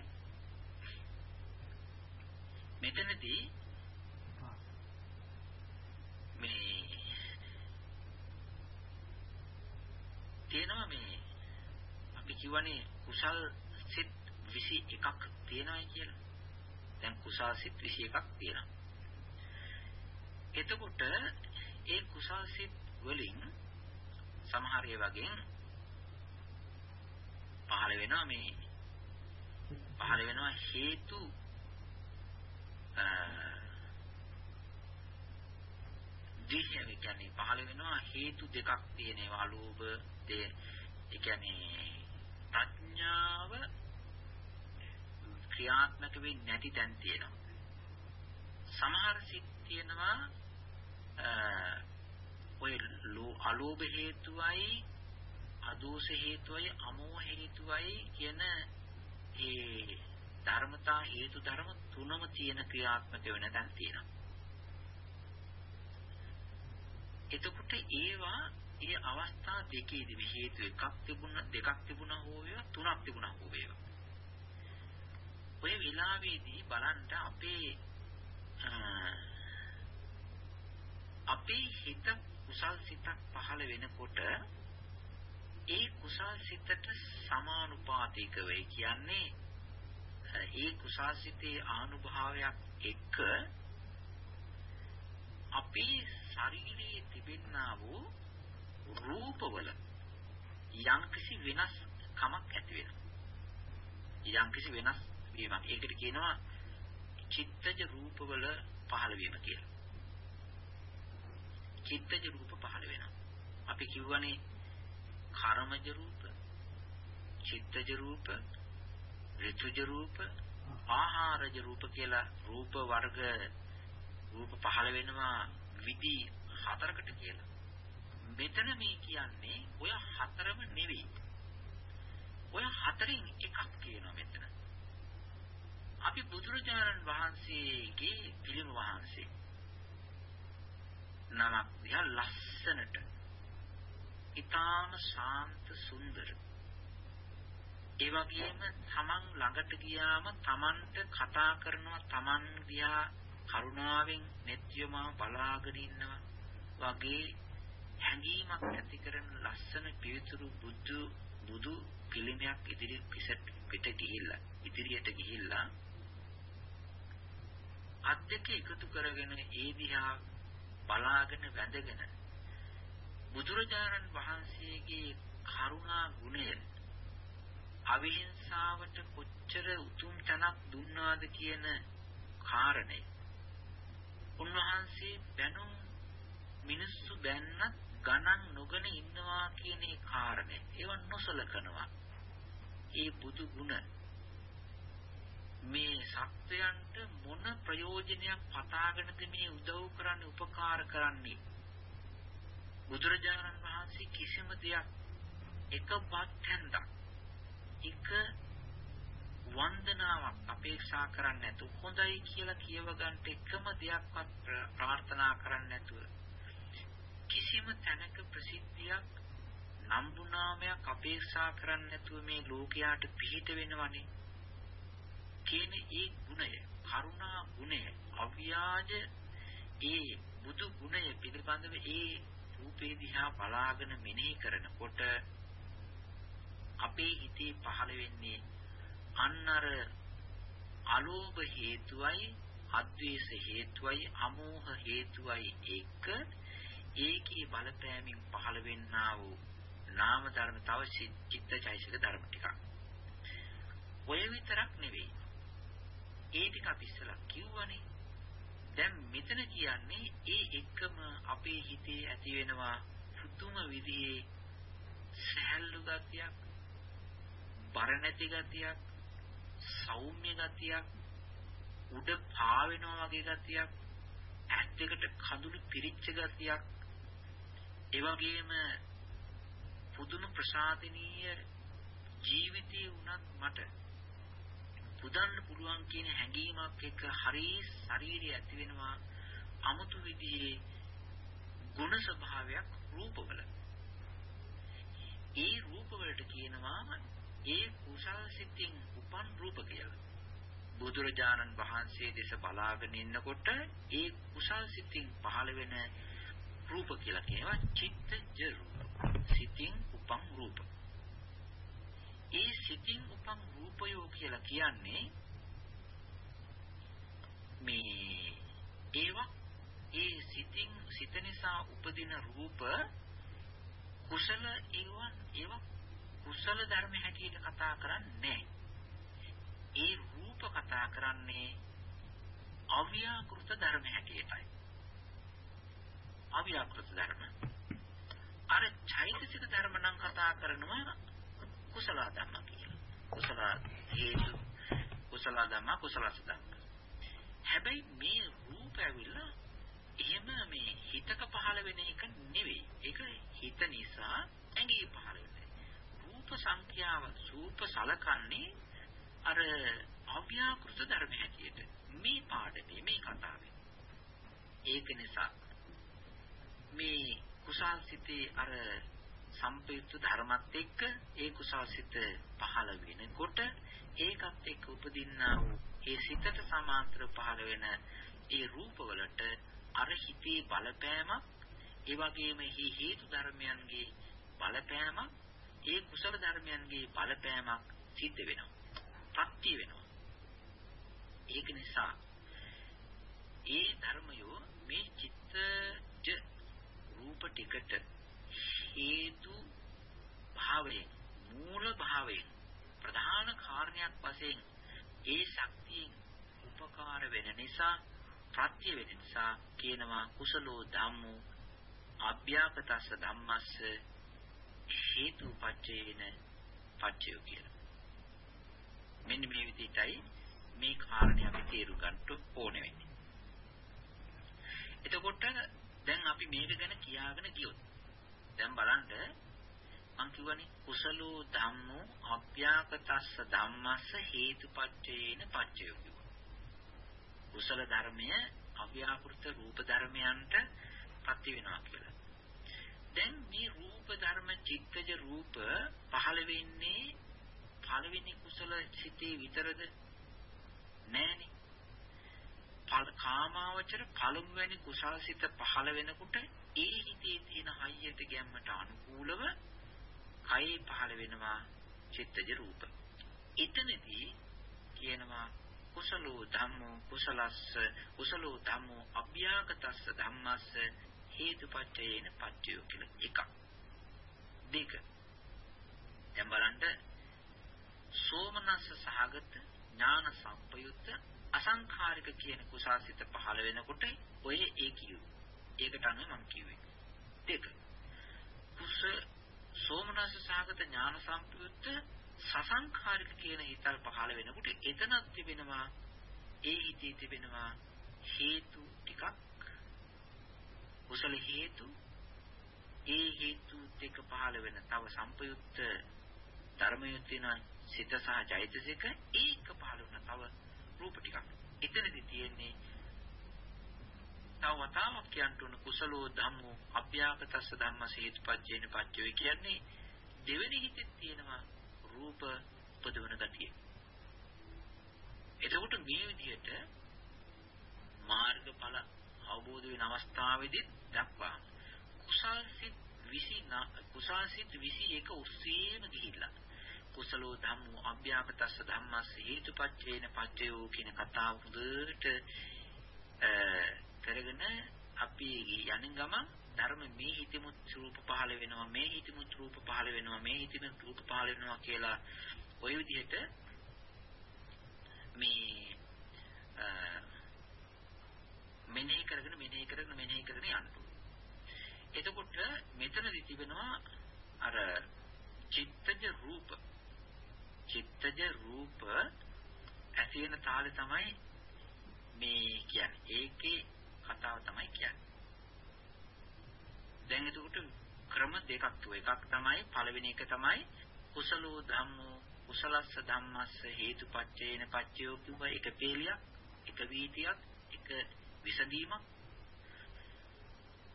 මෙතනදී මේ තියෙනවා මේ අපි කියවනේ කුසල් සිත් 21ක් තියෙනවායි කියලා. දැන් කුසල් සිත් 21ක් තියෙනවා. එතකොට ඒ කුසල් සිත් වලින් සමහර ඒ වගේ පහළ වෙනවා මේ පහළ වෙනවා හේතු දිහේ කියන්නේ පහළ වෙනවා හේතු දෙකක් තියෙනවා අලෝභ දෙය. ඒ කියන්නේ ප්‍රඥාව ක්‍රියාත්මක වෙන්නේ නැති තැන් තියෙනවා. සමහර සිත් තියෙනවා ඔය අලෝභ හේතුවයි අදෝෂ හේතුවයි අමෝහ හේතුවයි කියන ඒ ධර්මතා හේතු ධර්ම තුනම තියෙන ක්‍රියාත්මක වෙන තැන් තියෙනවා. එතකොට ඒවා ඒ අවස්ථා දෙකේදී හේතු එකක් තිබුණා දෙකක් තිබුණා හෝ වේවා තුනක් තිබුණා හෝ වේවා. ඔය වෙලාවේදී බලන්න අපේ අපේ හිත කුසල් සිතක් පහළ වෙනකොට ඒ කුසල් සිතට සමානුපාතික වෙයි කියන්නේ ඒ කුසල් සිතේ ආනුභාවයක් එක්ක අපේ ශරීරයේ තිබෙනා වූ රූපවල යම්කිසි වෙනස් කමක් ඇති වෙනවා. යම්කිසි වෙනස් වීමක්. ඒකට කියනවා චිත්තජ රූපවල පහළ වීම කියලා. චිත්තජ රූප පහළ වෙනවා. අපි කියවනේ කර්මජ රූප, චිත්තජ රූප, ඍතුජ රූප, ආහාරජ රූප කියලා රූප වර්ග රූප පහළ වෙනවා විදි හතරකට කියලා. මෙතන මේ කියන්නේ ඔය හතරම නෙවෙයි. ඔය හතරෙන් එකක් කියනවා මෙතන. අපි බුදුරජාණන් වහන්සේගේ පිළිම වහන්සේ නමක් දිහා ලස්සනට ඊටාම ශාන්ත සුන්දර. ඒ වගේම තමන් ළඟට ගියාම තමන්ට කතා කරනවා තමන් දිහා කරුණාවෙන් නෙත්‍යම බලාගෙන ඉන්නවා වගේ හැඟීමක් ඇති කරන ලස්සන පිවිතුරු බුදු බුදු පිළිමයක් ඉදිරි පිසට පිට ගිහිල්ලා ඉදිරියට ගිහිල්ලා අත් දෙක එකතු කරගෙන ඒ දිහා බලාගෙන වැඳගෙන බුදුරජාණන් වහන්සේගේ කරුණා ගුණය අවිහිංසාවට කොච්චර උතුම් තැනක් දුන්නාද කියන කාරණය. උන්වහන්සේ බැනුම් මිනිස්සු බැන්නත් ගණන් නොගෙන ඉන්නවා කියන ඒ කාරණය. ඒව නොසලකනවා. ඒ බුදු ගුණ. මේ සත්වයන්ට මොන ප්‍රයෝජනයක් පතාගෙනද මේ උදව් කරන්නේ උපකාර කරන්නේ? බුදුරජාණන් වහන්සේ කිසිම දෙයක් එකපත් හැන්දක් එක වන්දනාවක් අපේක්ෂා කරන්නේ නැතු හොඳයි කියලා කියව ගන්නට එකම දෙයක්වත් ප්‍රාර්ථනා කරන්නේ නැතුව කිසිම තැනක ප්‍රසිද්ධියක් නම්බුනාමයක් අපේක්ෂා කරන්නේ නැතුව මේ ලෝකයාට පිහිට වෙනවනේ. කියන ඒ ගුණය කරුණා ගුණය අව්‍යාජ ඒ බුදු ගුණය පිළිබඳව ඒ රූපේ දිහා බලාගෙන මෙනෙහි කරනකොට අපේ හිතේ පහළ වෙන්නේ අන්න අර අලෝභ හේතුවයි අද්වේෂ හේතුවයි අමෝහ හේතුවයි එක ඒකී බලපෑමින් පහළ වෙන්නා වූ නාම ධර්ම තව චිත්තචෛසික ධර්ම ටිකක්. ඔය විතරක් නෙවෙයි. ඒ ටික අපි ඉස්සලා කිව්වනේ. දැන් මෙතන කියන්නේ ඒ එක්කම අපේ හිතේ ඇති වෙනවා පුදුම විදිහේ සහැල්ලු ගතියක් බර නැති ගතියක් සෞම්‍ය ගතියක් උඩ පාවෙනවා වගේ ගතියක් ඇස් දෙකට කඳුළු පිරිච්ච ගතියක්. ඒ වගේම පුදුම ප්‍රසාදනීය ජීවිතේ වුණත් මට පුදන්න පුළුවන් කියන හැඟීමක් එක්ක හරි ශරීරය ඇති වෙනවා අමුතු විදිහේ ගුණ ස්වභාවයක් රූපවල. ඒ රූපවලට කියනවා ඒ කුසල් සිතින් උපන් රූප කියලා. බුදුරජාණන් වහන්සේ දෙස බලාගෙන ඉන්නකොට ඒ කුසල් සිතින් පහළ වෙන රූප කියලා කියනවා චිත්තජ රූප. සිතින් උපන් රූප. ඒ සිතින් උපන් රූපයෝ කියලා කියන්නේ මේ ඒවා ඒ සිතින් සිත නිසා උපදින රූප කුසල ඒවා ඒවා කුසල ධර්ම හැටියට කතා කරන්නේ ඒ රූප කතා කරන්නේ අව්‍යාකෘත ධර්ම හැටියටයි. අව්‍යාකෘත ධර්ම. අර චෛතසික ධර්ම නම් කතා කරනවා කුසල ධර්ම කියලා. කුසල හේතු කුසල ධර්ම කුසලස ධර්ම. හැබැයි මේ රූප ඇවිල්ලා එහෙම මේ හිතක පහළ වෙන එක නෙවෙයි. ඒක හිත නිසා ඇඟේ පහළ වෙන්නේ. රූප සංඛ්‍යාව සූප සලකන්නේ අර අව්‍යාකෘත ධර්ම හැටියට. මේ පාඩමේ මේ කතාවේ. ඒක නිසා මේ කුසල් සිතේ අර සම්පයුක්ත ධර්මත් එක්ක ඒ කුසල් සිත පහළ වෙනකොට ඒකත් එක්ක උපදින්නා වූ ඒ සිතට සමාන්තර පහළ වෙන ඒ රූපවලට අර හිතේ බලපෑමක් ඒ වගේම හේතු ධර්මයන්ගේ බලපෑමක් ඒ කුසල ධර්මයන්ගේ බලපෑමක් සිද්ධ වෙනවා. ප්‍රත්‍ය වෙනවා. ඒක නිසා ඒ ධර්මයෝ මේ චිත්තජ රූප ටිකට හේතු භාවයෙන් මූල භාවයෙන් ප්‍රධාන කාරණයක් වශයෙන් ඒ ශක්තියෙන් උපකාර වෙන නිසා ප්‍රත්‍ය වෙන නිසා කියනවා කුසලෝ ධම්මෝ අභ්‍යාපතස්ස ධම්මස්ස හේතු පච්චේන පච්චය කියලා. මෙන්න මේ විදිහටයි මේ කාරණේ අපි තේරු ගන්න ඕනේ වෙන්නේ. එතකොට දැන් අපි මේක ගැන කියාගෙන ගියොත් දැන් බලන්න මං කියවනේ කුසලෝ ධම්මෝ අභ්‍යාකතස්ස ධම්මස්ස හේතුපච්චේන පච්චයෝ කිව්වා. කුසල ධර්මය අව්‍යාකෘත රූප ධර්මයන්ට පත්‍ය වෙනවා කියලා. දැන් මේ රූප ධර්ම චිත්තජ රූප පහළ වෙන්නේ පළවෙනි කුසල සිතේ විතරද නෑනේ. පල කාමාවචර පළමුවෙනි කුසල සිත පහළ වෙනකොට ඒ හිතේ තියෙන හයියට ගැම්මට අනුකූලව කයේ පහළ වෙනවා චිත්තජ රූප. එතනදී කියනවා කුසලෝ ධම්මෝ කුසලස්ස කුසලෝ ධම්මෝ අභ්‍යාගතස්ස ධම්මස්ස හේතුපච්චයේන පච්චයෝ කියලා එකක්. දෙක. දැන් බලන්න සෝමනස්ස සහගත ඥාන සම්පයුත්ත අසංඛාරික කියන කුසාසිත පහළ වෙනකොට ඔය ඒ කියු. ඒකට අනුව මම කිව්වේ. දෙක. කුස සෝමනස්ස සහගත ඥාන සම්පයුත්ත සසංඛාරික කියන හිතල් පහළ වෙනකොට එතනක් තිබෙනවා ඒ හිතේ තිබෙනවා හේතු ටිකක් කුසල හේතු ඒ හේතු දෙක පහළ වෙන තව සම්පයුක්ත ධර්මයුත් වෙන සිත සහ චෛතසික ඒක පහළ වෙන තව රූප ටිකක් එතනදී තියෙන්නේ තව වතාවක් කියන්න උන කුසලෝ ධම්මෝ අභ්‍යාකතස්ස ධම්මස හේතුපත්ජේන පච්චය කියන්නේ දෙවෙනි හිතේ තියෙනවා රූප උපදවන ගතිය. එතකොට මේ විදිහට මාර්ගඵල අවබෝධ වෙන අවස්ථාවේදී දක්වා කුසල් සිත් 20 කුසල් සිත් 21 උස්සේම ගිහිල්ලා කුසලෝ ධම්මෝ අභ්‍යාපතස්ස ධම්මස්ස හේතුපච්චේන පච්චයෝ කියන කතාව හොඳට කරගෙන අපි යන්නේ ගමන් ධර්ම මේ හිතෙමුත් රූප පහළ වෙනවා මේ හිතෙමුත් රූප පහළ වෙනවා මේ හිතෙමුත් රූප පහළ වෙනවා කියලා ওই විදිහට මේ මෙනෙහි කරගෙන මෙනෙහි කරගෙන මෙනෙහි කරගෙන යන්න. එතකොට මෙතනදි තිබෙනවා අර චිත්තජ රූප චිත්තජ රූප ඇති වෙන තාලේ තමයි මේ කියන්නේ. ඒකේ කතාව තමයි කියන්නේ. දැන් එතකොට ක්‍රම දෙකක් තුව එකක් තමයි පළවෙනි එක තමයි කුසලෝ ධම්මෝ කුසලස්ස ධම්මස්ස හේතුපච්චේන පච්චයෝ කිව්ව එක පේලියක් එක වීතියක් එක විසඳීමක්.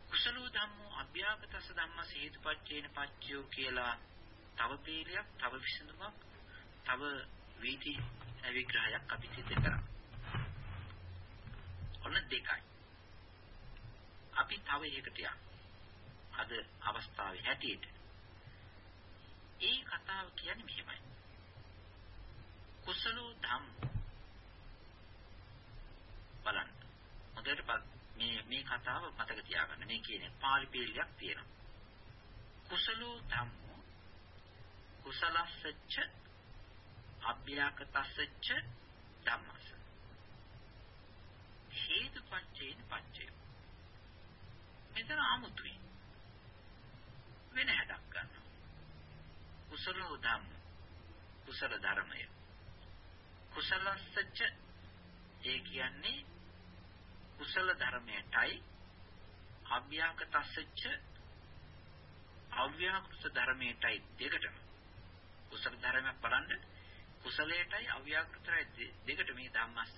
කුසලෝ ධම්මෝ අභ්‍යාගතස්ස ධම්මස්ස හේතුපච්චේන පච්චයෝ කියලා තව පේලියක් තව විසඳුමක් තව වීති විග්‍රහයක් අපි සිද්ධ කරා. ඔන්න දෙකයි. අපි තව එකකට යමු අද අවස්ථාවේ හැටියට. ඒ කතාව කියන්නේ මෙහෙමයි. කුසලෝ ධම්ම බලන්න. හොඳට මේ මේ කතාව මතක තියාගන්න. මේ කියන්නේ පාලි පීලියක් තියෙනවා. කුසලෝ ධම්මෝ කුසලස්සච්ච අභ්‍යාකතස්සච්ච ධම්මස හේතුපච්චේන පච්චය මෙතන ආමුතුයි වෙන හැඩක් ගන්නවා කුසලෝ ධම්ම කුසල ධර්මය. කුසලස්සච්ච ඒ කියන්නේ කුසල ධර්මයටයි අභ්‍යාකතස්සච්ච අව්‍යාකෘත ධර්මයටයි දෙකටම. කුසල ධර්මයක් බලන්න කුසලයටයි අව්‍යාකෘතයි දෙකට මේ ධම්මස්ස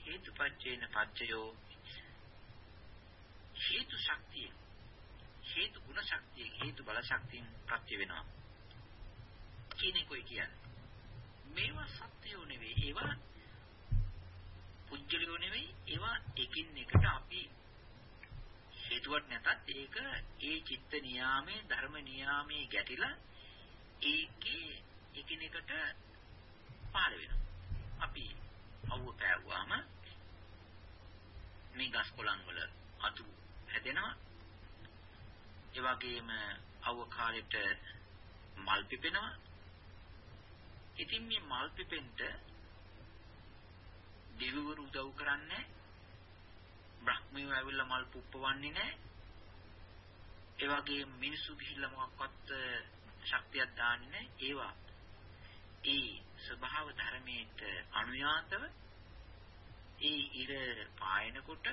හේතුපච්චේන පච්චයෝ හේතු ශක්තිය. හේතු ගුණ ශක්තිය හේතු බල ශක්තියෙන් ප්‍රත්‍ය වෙනවා. කියන එකයි කියන්නේ. මේවා සත්‍යෝ නෙවෙයි ඒවා පුජ්‍යලියෝ නෙවෙයි ඒවා එකින් එකට අපි හේතුවක් නැතත් ඒක ඒ චිත්ත නියාමේ ධර්ම නියාමේ ගැටිලා ඒකේ එකිනෙකට පහළ වෙනවා. අපි අවුව පෑවුවාම මේ ගස් කොළන් වල අතු හැදෙනවා. ඒ වගේම අවුව කාලෙට මල් පිපෙනවා. ඉතින් මේ මල් පිපෙන්න දෙවිවරු උදව් කරන්නේ බ්‍රහ්මියෝ ඇවිල්ලා මල් පුප්පවන්නේ නැහැ. ඒ වගේම මිනිසු ගිහිල්ලා මොකක්වත් ශක්තියක් දාන්නේ නැහැ. ඒවා ඒ ස්වභාව ධර්මයට අනුයාතව ඒ ඉර පායනකොට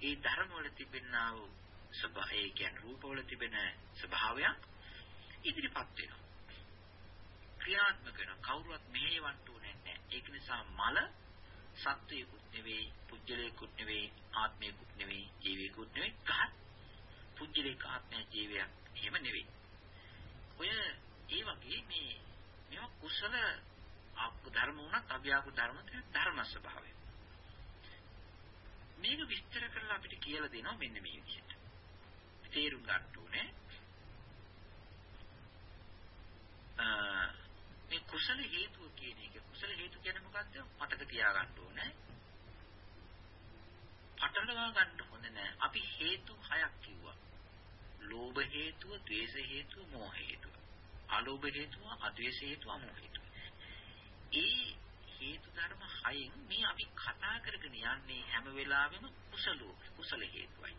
ඒ ධර්ම වල තිබෙනා වූ ස්වභාවය කියන්නේ රූප වල තිබෙන ස්වභාවයන් ඉදිරිපත් වෙනවා. ක්‍රියාත්මක වෙනවා. කවුරුවත් මෙහෙවන්න ඕනේ නැහැ. ඒක නිසා මල සත්වයකුත් නෙවෙයි, පුජ්‍යලයකුත් නෙවෙයි, ආත්මයකුත් නෙවෙයි, ජීවියෙකුත් නෙවෙයි, ගහත් පුජ්‍යලයක ආත්මය ජීවයක් එහෙම නෙවෙයි. ඔය ඒ වගේ මේ මේවා කුසල ධර්ම වුණත් අභ්‍යාකු ධර්ම ධර්ම ස්වභාවය. මේක විස්තර කරලා අපිට කියලා දෙනවා මෙන්න මේ විදිහට. තේරුම් ගන්න ඕනේ. මේ කුසල හේතුව කියන එක කුසල හේතු කියන්නේ මොකද්ද? මතක තියාගන්න ඕනේ. පටලවා ගන්න හොඳ නෑ. අපි හේතු හයක් කිව්වා. ලෝභ හේතුව, ද්වේෂ හේතුව, මෝහ හේතුව. අලෝභ හේතුව, අද්වේෂ හේතුව, අමෝහ හේතුව. ඒ හේතු ධර්ම හයෙන් මේ අපි කතා කරගෙන යන්නේ හැම වෙලාවෙම කුසලෝ කුසල හේතුවයි.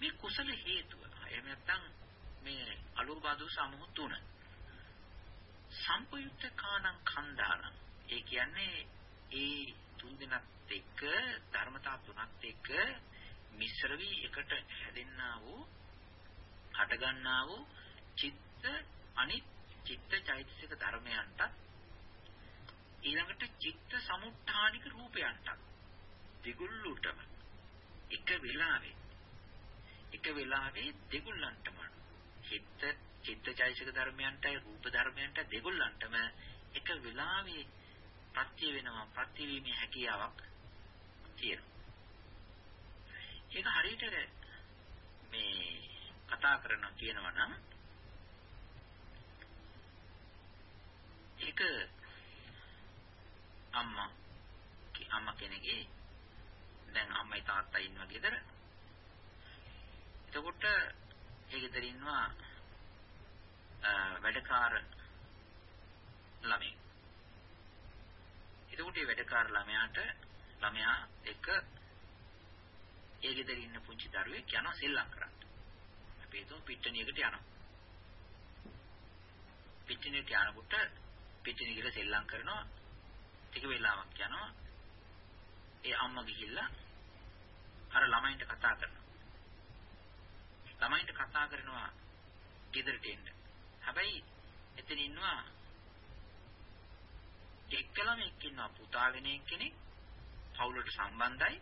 මේ කුසල හේතුව එහෙම නැත්නම් මේ අලෝභ දෝෂ අමෝහ තුන. සම්පයුක්ත කාණං කන්දාන. ඒ කියන්නේ ඒ තුන් දෙනත් එක්ක ධර්මතා තුනත් එක්ක මිශ්‍ර වී එකට හැදෙන්නා වූ හටගන්නා වූ චිත්ත අනිත් චිත්ත චෛතසික ධර්මයන්ට ඊළඟට චිත්ත සමුත්ථානික රූපයන්ට. දෙගුල්ලුටම. එක වෙලාවේ. එක වෙලාවේ දෙගුල්ලන්ටම. චිත්ත චිත්තචෛතසික ධර්මයන්ටයි රූප ධර්මයන්ට දෙගොල්ලන්ටම එක වෙලාවේ ප්‍රත්‍ය වෙනවා ප්‍රතිවීමේ හැකියාවක් තියෙනවා. ඒක හරියට මේ කතා කරනවා කියනවා නම් ඒක අම්මා අම්මා කෙනෙක්ගේ දැන් අම්මයි තාත්තා ඉන්නවා ගෙදර. එතකොට ඒ ගෙදර ඉන්නවා වැඩකාර ළමයි. එතකොට මේ වැඩකාර ළමයාට ළමයා එක ඒ ගෙදර ඉන්න පුංචි දරුවෙක් යනවා සෙල්ලම් කරන්න. අපි හිතමු පිට්ටනියකට යනවා. පිට්ටනියට යනකොට පිටින ගිහලා සෙල්ලම් කරනවා ටික වෙලාවක් යනවා. ඒ අම්මා ගිහිල්ලා අර ළමයින්ට කතා කරනවා. ළමයින්ට කතා කරනවා ගෙදරට එන්න. හැබැයි එතන ඉන්නවා එක්කලම එක්කින්නවා පුතා වෙන එක්කෙනෙක් පවුලට සම්බන්ධයි.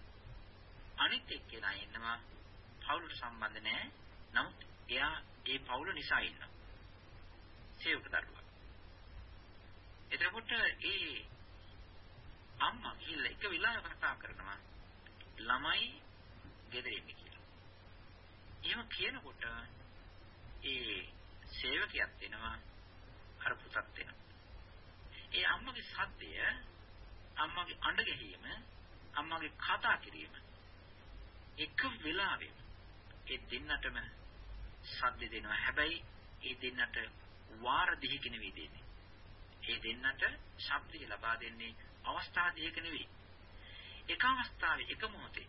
අනිත් එක්කෙනා ඉන්නවා පවුලට සම්බන්ධ නැහැ නමුත් එයා ඒ පවුල නිසා ඉන්නවා. සේවක දරුවා. එතකොට ඒ අම්මා ගිහලා එක වෙලාවක කතා කරනවා ළමයි ගෙදර ඉන්නේ කියලා. එහෙම කියනකොට ඒ සේවකයක් වෙනවා අර පුතත් වෙනවා. ඒ අම්මගේ සද්දය අම්මගේ අඬ ගැහිම අම්මගේ කතා කිරීම එක වෙලාවෙම ඒ දෙන්නටම සද්ද දෙනවා. හැබැයි ඒ දෙන්නට වාර දෙකක නෙවෙයි දෙන්නේ. ඒ දෙන්නට ශබ්දය ලබා දෙන්නේ අවස්ථා දෙකක නෙවෙයි. එක අවස්ථාවේ එක මොහොතේ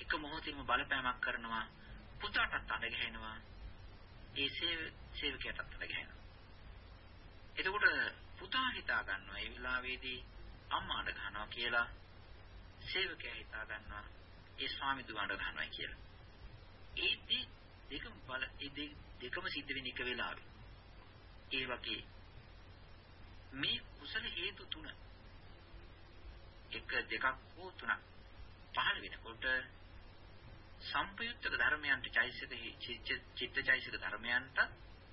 එක මොහොතේම බලපෑමක් කරනවා පුතාටත් අඬ ගැහෙනවා ඒ සේවකයාටත් අඬ ගැහෙනවා එතකොට පුතා හිතා ගන්නවා ඒ වෙලාවේදී අම්මාට ගහනවා කියලා සේවකයා හිතා ගන්නවා ඒ ස්වාමි දුවඬ ගහනවා කියලා. ඒදී දෙකම බල ඒ දෙකම සිද්ධ වෙන එක වෙලාවේ. ඒ වගේ මේ කුසල හේතු තුන එක දෙකක් හෝ තුනක් පහළ වෙනකොට සම්පයුක්තක ධර්මයන්ට චෛසික චිත්තචෛසික ධර්මයන්ට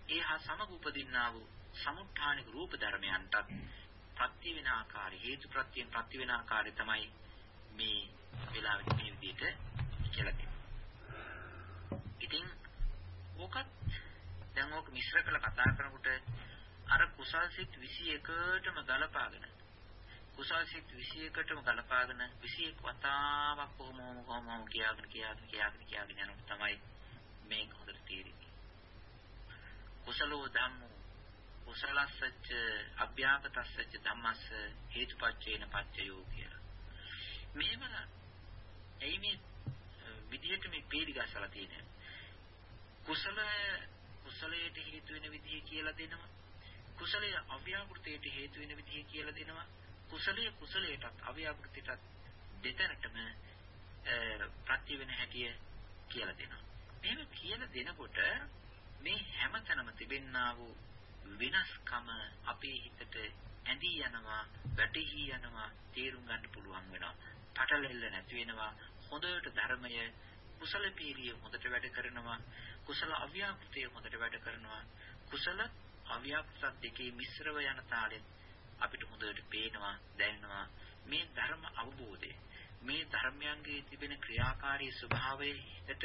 ඒ හා සමග උපදින්නා වූ සමුත්ථානික රූප ධර්මයන්ටත් ප්‍රත්‍ය වෙන ආකාරය හේතු ප්‍රත්‍යයෙන් ප්‍රත්‍ය වෙන ආකාරය තමයි මේ වෙලාවෙත් මේ විදිහට කියලා තියෙන්නේ. ඉතින් ඕකත් දැන් ඕක මිශ්‍ර කරලා කතා කරනකොට අර කුසල් සිත් 21ටම ගලපාගෙන කුසල් සිත් 21ටම ගලපාගෙන 21 වතාවක් කොහොම කොහොම කියාගෙන කියාගෙන කියාගෙන කියාගෙන යනකොට තමයි මේක හොඳට තේරෙන්නේ. කුසලෝ ධම්මෝ කුසලස්සච්ච අභ්‍යාපතස්සච්ච ධම්මස්ස හේතුපච්චේන පච්චයෝ කියලා. මේව එයි මේ විදිහට මේ පීඩි ගසලා තියෙනවා. කුසල කුසලයට හේතු වෙන විදිහ කියලා දෙනවා. කුසලයේ අව්‍යාකෘතයට හේතු වෙන විදිහ කියලා දෙනවා. කුසලයේ කුසලයටත් අව්‍යාකෘතයටත් දෙතැනටම ප්‍රත්‍ය වෙන හැටිය කියලා දෙනවා. මේක කියලා දෙනකොට මේ හැමතැනම තිබෙන්නා වූ වෙනස්කම අපේ හිතට ඇඳී යනවා, වැටහි යනවා, තේරුම් ගන්න පුළුවන් වෙනවා. පටලෙල්ල නැති වෙනවා. හොඳට ධර්මය කුසල පීරිය හොඳට වැඩ කරනවා. කුසල අව්‍යාකෘතිය හොඳට වැඩ කරනවා. කුසල අව්‍යාකෘත දෙකේ මිශ්‍රව යන තාලෙත් අපිට හොඳට පේනවා, දැනෙනවා මේ ධර්ම අවබෝධය. මේ ධර්මයන්ගේ තිබෙන ක්‍රියාකාරී ස්වභාවයට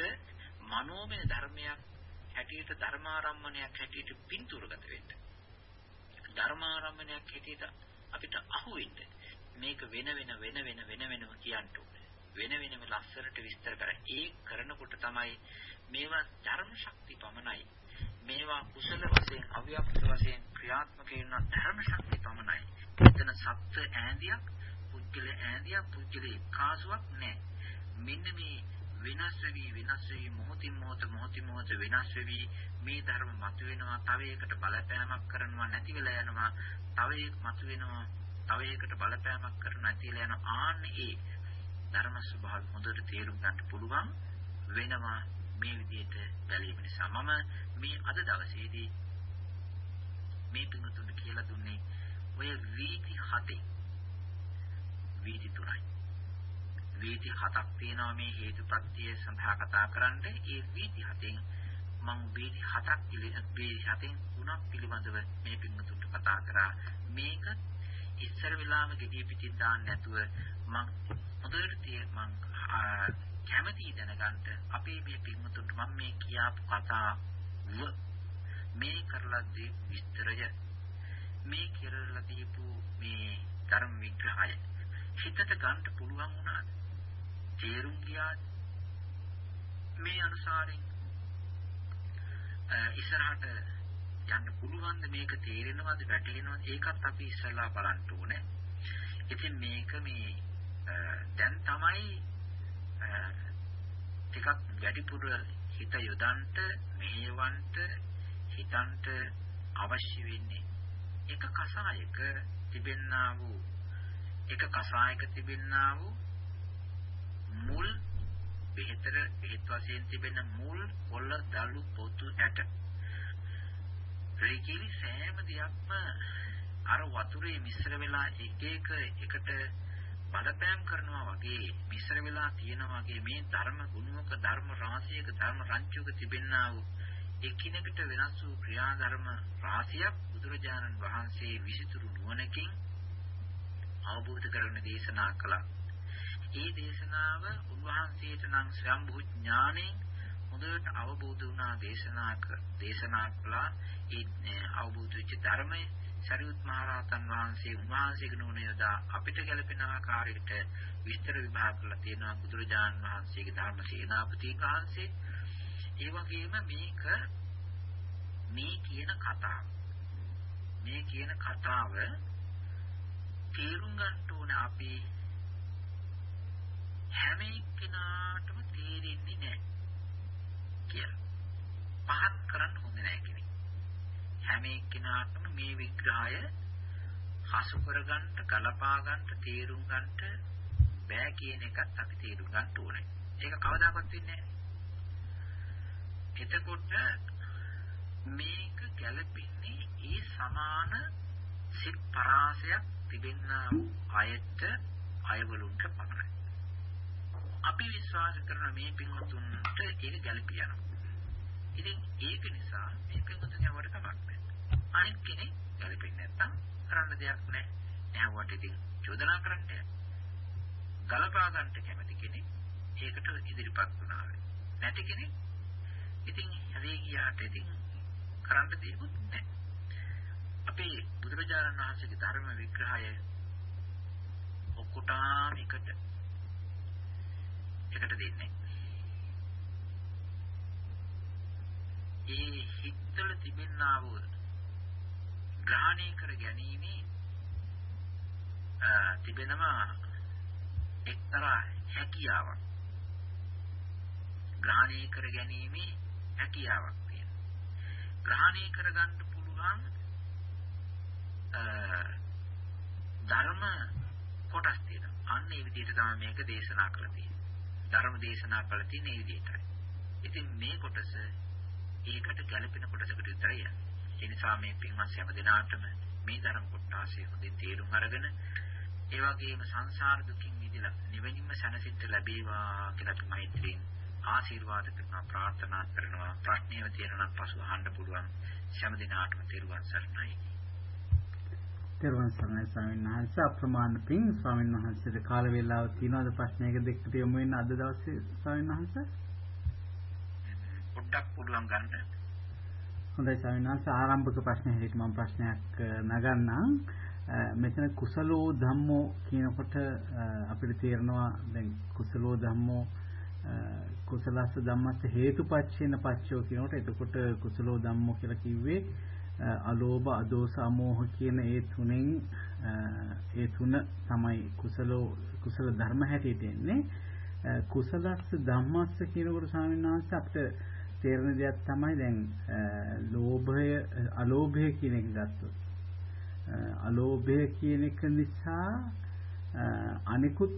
මනෝමය ධර්මයක් හැටියට ධර්මාරම්මණයක් හැටියට පින්තූරගත වෙන්න. ධර්මාරම්මණයක් හැටියට අපිට අහු වෙන්න මේක වෙන වෙන වෙන වෙන වෙන වෙනම කියන්න ඕනේ. වෙන වෙනම ලස්සරට විස්තර කර ඒ කරනකොට තමයි මේවා ධර්ම ශක්ති පමණයි. මේවා කුසල වශයෙන් අව්‍යාප්ත වශයෙන් ක්‍රියාත්මක වෙන ධර්ම ශක්ති පමණයි. එතන සත්‍ය ඈඳියක් පුද්ගල ඈඳියක් පුද්ගල කාසුවක් නැහැ. මෙන්න මේ වෙනස් වෙවි වෙනස් වෙවි මොහොතින් මොහොත මොහොතින් මොහොත වෙනස් වෙවි මේ ධර්ම මතුවෙනවා තව එකකට බලපෑමක් කරනවා නැති වෙලා යනවා තව එක මතුවෙනවා තව එකකට බලපෑමක් කරන නැතිලා යනවා ආන්නේ ඒ ධර්ම ස්වභාවය හොඳට තේරුම් ගන්න පුළුවන් වෙනවා මේ විදිහට බැලීම නිසා මම මේ අද දවසේදී මේ පිටුතුන්ට කියලා දුන්නේ ඔය වීති හතේ. වීති තුනයි. වීති හතක් තියෙනවා මේ හේතුප්‍රත්‍ය සඳහා කතා කරන්නේ. ඒ වීති හතෙන් මම වීති හතක් වීති හතෙන් තුනක් පිළිබඳව මේ පින්තුන්ට කතා කරා. මේක ඉස්සර වෙලාම gediy පිටින් දාන්න නැතුව මම හොඳට තිය මම කැමැති දැනගන්න අපේ මේ පින්තුන්ට මම මේ කියාපු කතාව මේ කරලා දීපු විස්තරය මේ කියලා දීපු මේ ධර්ම විග්‍රහය හිතට ගන්න පුළුවන් වුණාද? තේරුම් ගියාද? මේ අනුසාරයෙන් ඉස්සරහට යන්න පුළුවන්ද? මේක තේරෙනවද? වැටහෙනවද? ඒකත් අපි ඉස්සලා බලන්න ඕනේ. ඉතින් මේක මේ දැන් තමයි ටිකක් වැඩිපුර හිත යොදන්ට මෙහෙවන්ට හිතන්ට අවශ්‍ය වෙන්නේ. එක කසායක තිබෙන්නා වූ එක කසායක තිබෙන්නා වූ මුල් බෙහෙතර බෙහෙත් වශයෙන් තිබෙන මුල් කොළ දළු පොතු ඇට රීකිලි සෑම දෙයක්ම අර වතුරේ මිශ්‍ර වෙලා එක එක එකට බලපෑම් කරනවා වගේ මිශ්‍ර වෙලා තියෙනවා වගේ මේ ධර්ම ගුණෝක ධර්ම රාශියක ධර්ම රංචුක තිබෙනා වූ එකිනෙකට වෙනස් වූ ක්‍රියාධර්ම රාශියක් බුදුරජාණන් වහන්සේ විසිතුරු නුවණකින් අවබෝධ කරගෙන දේශනා කළා. ඒ දේශනාව උන්වහන්සේට නම් ස්වයම්භූ ඥාණයෙන් හොඳට අවබෝධ වුණා දේශනා දේශනා කළා ඒ අවබෝධ වෙච්ච ධර්මයේ සරියුත් මහරහතන් වහන්සේ උන්වහන්සේගේ නුවණ යොදා අපිට ගැළපෙන ආකාරයකට විස්තර විභාග කරලා තියෙනවා බුදුරජාන් වහන්සේගේ ධර්ම සේනාපති වහන්සේ. ඒ වගේම මේක මේ කියන කතාව මේ කියන කතාව තේරුම් ගන්න ඕන අපි හැම එක්කිනාටම තේරෙන්නේ නැහැ කියලා. පහත් කරන්න හොඳ නැහැ කෙනෙක්. හැම එක්කිනාටම මේ විග්‍රහය හසු කරගන්න, ගලපා ගන්න, තේරුම් ගන්න බෑ කියන එකත් අපි තේරුම් ගන්න ඕනේ. ඒක කවදාකවත් වෙන්නේ නැහැ. එතකොට මේක ගැළපෙන්නේ ඒ සමාන සිත් පරාසයක් තිබෙන අයට අයවලුන්ට පමණයි. අපි විශ්වාස කරන මේ පින්වතුන්ට ඒක ගැළපියනවා. ඉතින් ඒක නිසා මේ පින්වතුන් යවට කමක් නැහැ. අනිත් කෙනෙක් ගැළපෙන්නේ නැත්තම් කරන්න දෙයක් නැහැ. එහුවට ඉතින් චෝදනා කරන්න ගලපා ගන්නට කැමති කෙනෙක් ඒකට ඉදිරිපත් වුණා. නැති කෙනෙක් ඉතින් හැදී ගියාට ඉතින් කරන්න දෙයක්වත් නැහැ. අපේ බුදුරජාණන් වහන්සේගේ ධර්ම විග්‍රහය ඔක්කොටම එකට එකට දෙන්නේ. ඒ හිතවල තිබෙනා වූ ග්‍රහණය කර ගැනීම තිබෙනවා එක්තරා හැකියාවක්. ග්‍රහණය කර ගැනීම හැකියාවක් තියෙනවා. ග්‍රහණය කරගන්න පුළුවන් ධර්ම කොටස් තියෙනවා. අන්න ඒ විදිහට තමයි මේක දේශනා කරලා තියෙන්නේ. ධර්ම දේශනා කරලා තියෙන මේ විදිහටයි. ඉතින් මේ කොටස ඒකට ගැළපෙන කොටසකට විතරයි යන්නේ. ඒ නිසා මේ පින්වත් හැම දිනාටම මේ ධර්ම කොටාසේ හොඳින් තේරුම් අරගෙන ඒ වගේම සංසාර දුකින් මිදලා නිවෙනින්ම සැනසෙන්න ලැබේවා කියලා අපි මෛත්‍රියෙන් ආශිර්වාද කරනවා ප්‍රාර්ථනා කරනවා. ප්‍රශ්නේව තියෙනවා පසු අහන්න පුළුවන්. හැම දිනාටම තෙරුවන් සරණයි. තෙරුවන් සරණයි ස්වාමීන් වහන්සේ. අප්‍රමාණ පිං ස්වාමීන් වහන්සේට කාල වේලාව තියනවාද? ප්‍රශ්නයක දෙකට යමු වෙන අද දවසේ ස්වාමීන් වහන්සේ? පොඩ්ඩක් පුළුවන් ගන්න හොඳයි ස්වාමීන් වහන්සේ ආරම්භක ප්‍රශ්න හැටියට මම ප්‍රශ්නයක් නගන්නම් මෙතන කුසලෝ ධම්මෝ කියනකොට අපිට තේරෙනවා දැන් කුසලෝ ධම්මෝ කුසලස්ස ධම්මස්ස හේතුපච්චේන පච්චෝ කියනකොට එතකොට කුසලෝ ධම්මෝ කියලා කිව්වේ අලෝභ අදෝස අමෝහ කියන ඒ තුනෙන් ඒ තුන තමයි කුසලෝ කුසල ධර්ම හැටියට එන්නේ. කුසලස්ස ධම්මස්ස කියනකොට ස්වාමීන් වහන්සේ අපිට තේරෙන දෙයක් තමයි දැන් ලෝභය අලෝභය කියන එක ගත්තොත් අලෝභය කියන එක නිසා අනිකුත්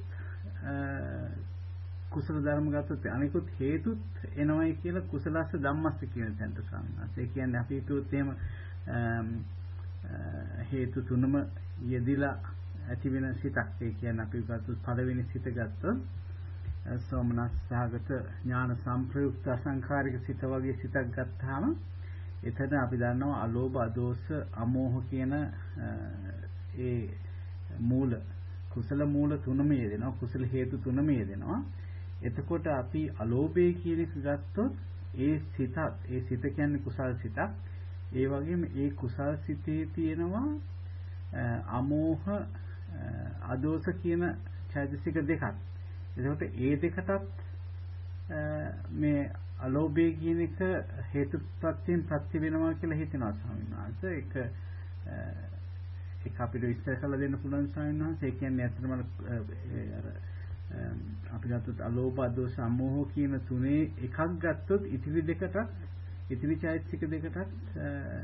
කුසල ධර්ම ගත්තොත් අනිකුත් හේතුත් එනවයි කියලා කුසලස්ස ධම්මස්ස කියන තැනට සම්බන්ධයි. ඒ කියන්නේ අපි හිතුවොත් එහෙම හේතු තුනම යෙදිලා ඇති වෙන සිතක්. ඒ කියන්නේ අපි ගත්තොත් පළවෙනි සිත ගත්තොත් සෝමනස්සහගත ඥාන සංප්‍රයුක්ත අසංඛාරික සිත වගේ සිතක් ගත්තාම එතන අපි දන්නවා අලෝභ අදෝස අමෝහ කියන ඒ මූල කුසල මූල තුනම යෙදෙනවා. කුසල හේතු තුනම යෙදෙනවා. එතකොට අපි අලෝභය කියන එක ගත්තොත් ඒ සිතත් ඒ සිත කියන්නේ කුසල් සිතක්. ඒ වගේම ඒ කුසල් සිතේ තියෙනවා අමෝහ අදෝස කියන චෛතසික දෙකක්. එතකොට ඒ දෙකටත් මේ අලෝභය කියන එක හේතුප්‍රත්‍යයෙන් ප්‍රත්‍ය වෙනවා කියලා හිතනවා ස්වාමීන් වහන්සේ. ඒක ඒක අපිට විස්තර කරලා දෙන්න පුළුවන් ස්වාමීන් වහන්සේ. ඒ කියන්නේ ඇත්තටම අර අපි ගත්තොත් අලෝභ අදෝස අමෝහ කියන තුනේ එකක් ගත්තොත් ඉතිරි දෙකටත් ඉතිරි චෛතසික දෙකටත්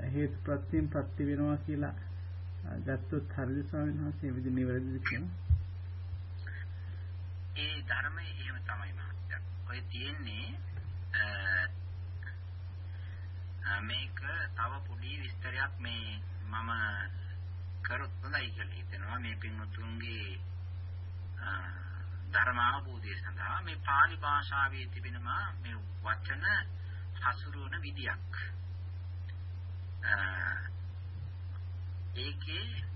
හේතු ප්‍රත්‍යයෙන් ප්‍රත්‍ය වෙනවා කියලා ගත්තොත් හරිද ස්වාමීන් වහන්සේ මේ විදිහ නිවැරදිද කියනවා ඒ ධර්මයේ එහෙම තමයි මහත්තයා. ඔය තියෙන්නේ මේක තව පොඩි විස්තරයක් මේ මම කරොත් හොඳයි කියලා හිතෙනවා මේ පින්වතුන්ගේ ධර්ම අවබෝධය සඳහා මේ pāli භාෂාවේ තිබෙනවා මේ වචන හසුරුවන විදියක්. ඒකේ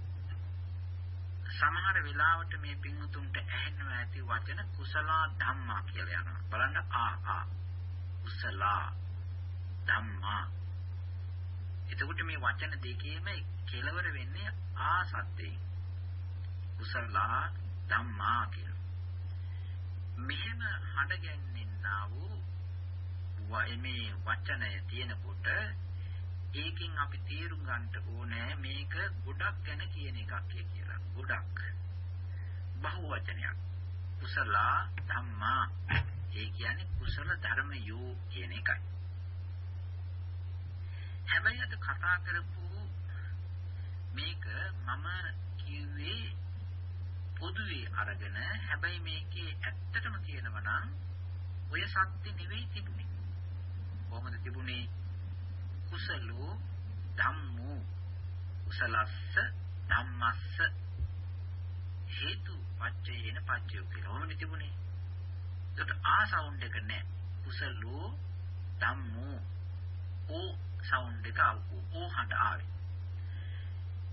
සමහර වෙලාවට මේ පින්වතුන්ට ඇහෙනවා ඇති වචන කුසල ධම්මා කියලා යනවා. බලන්න ආ ආ. කුසලා ධම්මා. එතකොට මේ වචන දෙකේම කෙලවර වෙන්නේ ආ සත්‍යයෙන්. කුසලා ධම්මා කියලා. මෙහෙම හඬගැන්නෙන්නා වූ මේ වචනය තියෙනකොට ඒකෙන් අපි තේරුම් ගන්නට ඕනේ මේක ගොඩක් ගැන කියන එකක් කියලා. ගොඩක්. බහු වචනයක්. කුසල ධම්මා. ඒ කියන්නේ කුසල ධර්ම යෝ කියන එකයි. හැබැයි අද කතා කරපු මේක මම කිව්වේ පොදුවේ අරගෙන හැබැයි මේකේ ඇත්තටම කියනවා නම් ඔය සත්‍ය නෙවෙයි තිබුණේ. කොහොමද තිබුණේ? කුසලෝ ධම්මෝ කුසලස්ස ධම්මස්ස හේතු පච්චයේන පච්චය කියලා. ඔහොමනේ තිබුණේ. ඒකට ආ සවුන්ඩ් එක නැහැ. කුසලෝ ධම්මෝ ඕ සවුන්ඩ් එක ආවෝ. ඕ හඬ ආවේ.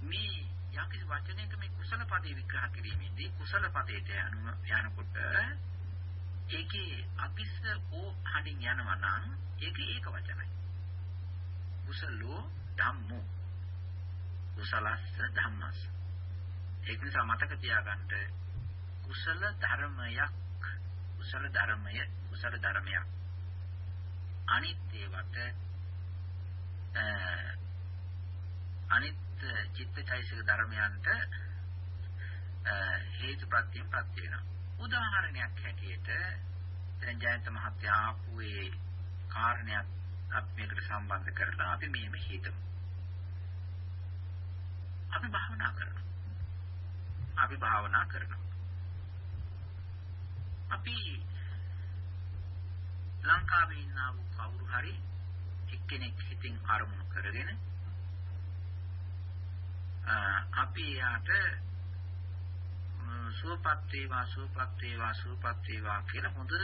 මේ යම්කිසි වචනයක මේ කුසල පදේ විග්‍රහ කිරීමේදී කුසල පදයට යනකොට ඒකේ අபிස්ස ඕ හඬින් යනවා නම් ඒකේ ඒක වචනයි. කුසලෝ ධම්මෝ. කුසලස්ස ධම්මස් ඒක නිසා මතක තියාගන්න කුසල ධර්මයක් කුසල ධර්මය කුසල ධර්මයක්. අනිත් ඒවට අනිත් චිත්තචෛසික ධර්මයන්ට හේතුප්‍රත්‍යයෙන් ප්‍රත්‍ය වෙනවා උදාහරණයක් හැටියට දැන් ජයන්ත මහත්තයා ආපු ඒ කාරණයක් අපි මේකට සම්බන්ධ කරලා අපි මෙහෙම හිතමු. අපි භාවනා කරනවා. අපි භාවනා කරනවා. අපි ලංකාවේ ඉන්නා වූ කවුරු හරි එක්කෙනෙක් හිතින් අරමුණු කරගෙන අපි යාට සුවපත් වේවා සුවපත් වේවා සුවපත් වේවා කියලා හොඳට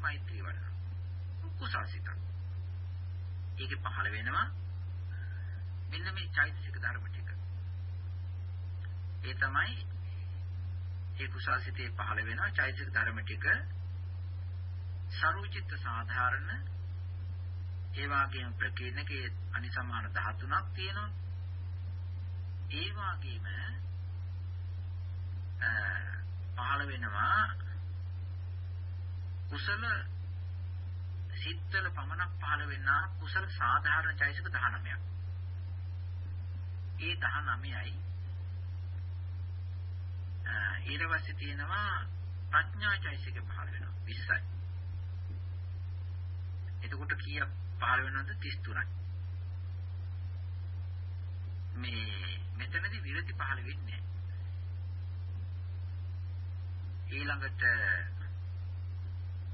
මෛත්‍රී වඩනවා. කුසල්සිතක්. ඒකේ පහළ වෙනවා මෙන්න මේ චෛතසික ධර්ම ටික. ඒ තමයි ඒ කුසල්සිතේ පහළ වෙනවා චෛතසික ධර්ම ටික සරුචිත්ත සාධාරණ ඒ වගේම ප්‍රකීර්ණකේ අනිසමාන 13ක් තියෙනවා. ඒ වගේම පහළ වෙනවා කුසල සිත්වල පමණක් පහළ වෙනා කුසල සාධාරණ චෛතසික 19ක්. ඒ 19යි ඊට පස්සේ තියෙනවා ප්‍රඥා චෛතසික පහළ වෙනවා 20යි. එතකොට කීයක් පහළ වෙනවද 33යි. මේ මෙතනදී විරති පහළ වෙන්නේ ඊළඟට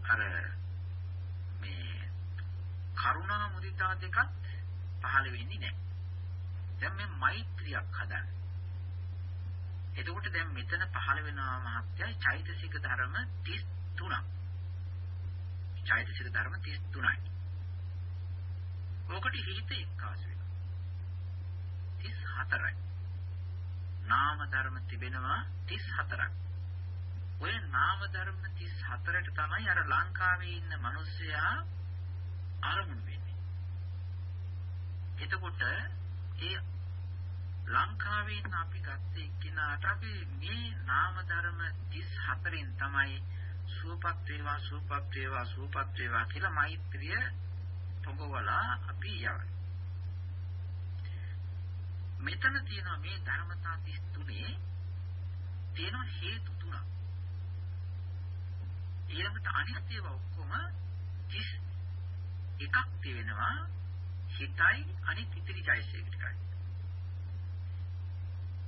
අර මේ කරුණා මුදිතා දෙකත් පහළ වෙන්නේ නැහැ. දැන් මේ මෛත්‍රියක් හදන්න. එතකොට දැන් මෙතන පහළ වෙනවා මහත්යයි චෛතසික ධර්ම 33ක්. චෛතසික ධර්ම 33යි. ඔකට හිත එක්කාසු වෙනවා. 34යි. නාම ධර්ම තිබෙනවා 34ක්. ඔය නාම ධර්ම 34ට තමයි අර ලංකාවේ ඉන්න මිනිස්සයා අරමුණු වෙන්නේ. එතකොට ඒ ලංකාවේ ඉන්න අපි ගත්ත එක්කිනාට අපි මේ නාම ධර්ම 34න් තමයි සූපත් වේවා සූපත් වේවා සූපත් වේවා කියලා මෛත්‍රිය පොඟවලා අපි යවන්නේ. මෙතන තියෙන මේ ධර්මතා 33 තියෙන හේතු තුනක්. ඊළඟට අනිත් ඒවා ඔක්කොම 31ක් තියෙනවා හිතයි අනිත් ඉතිරි චෛසික ටිකයි.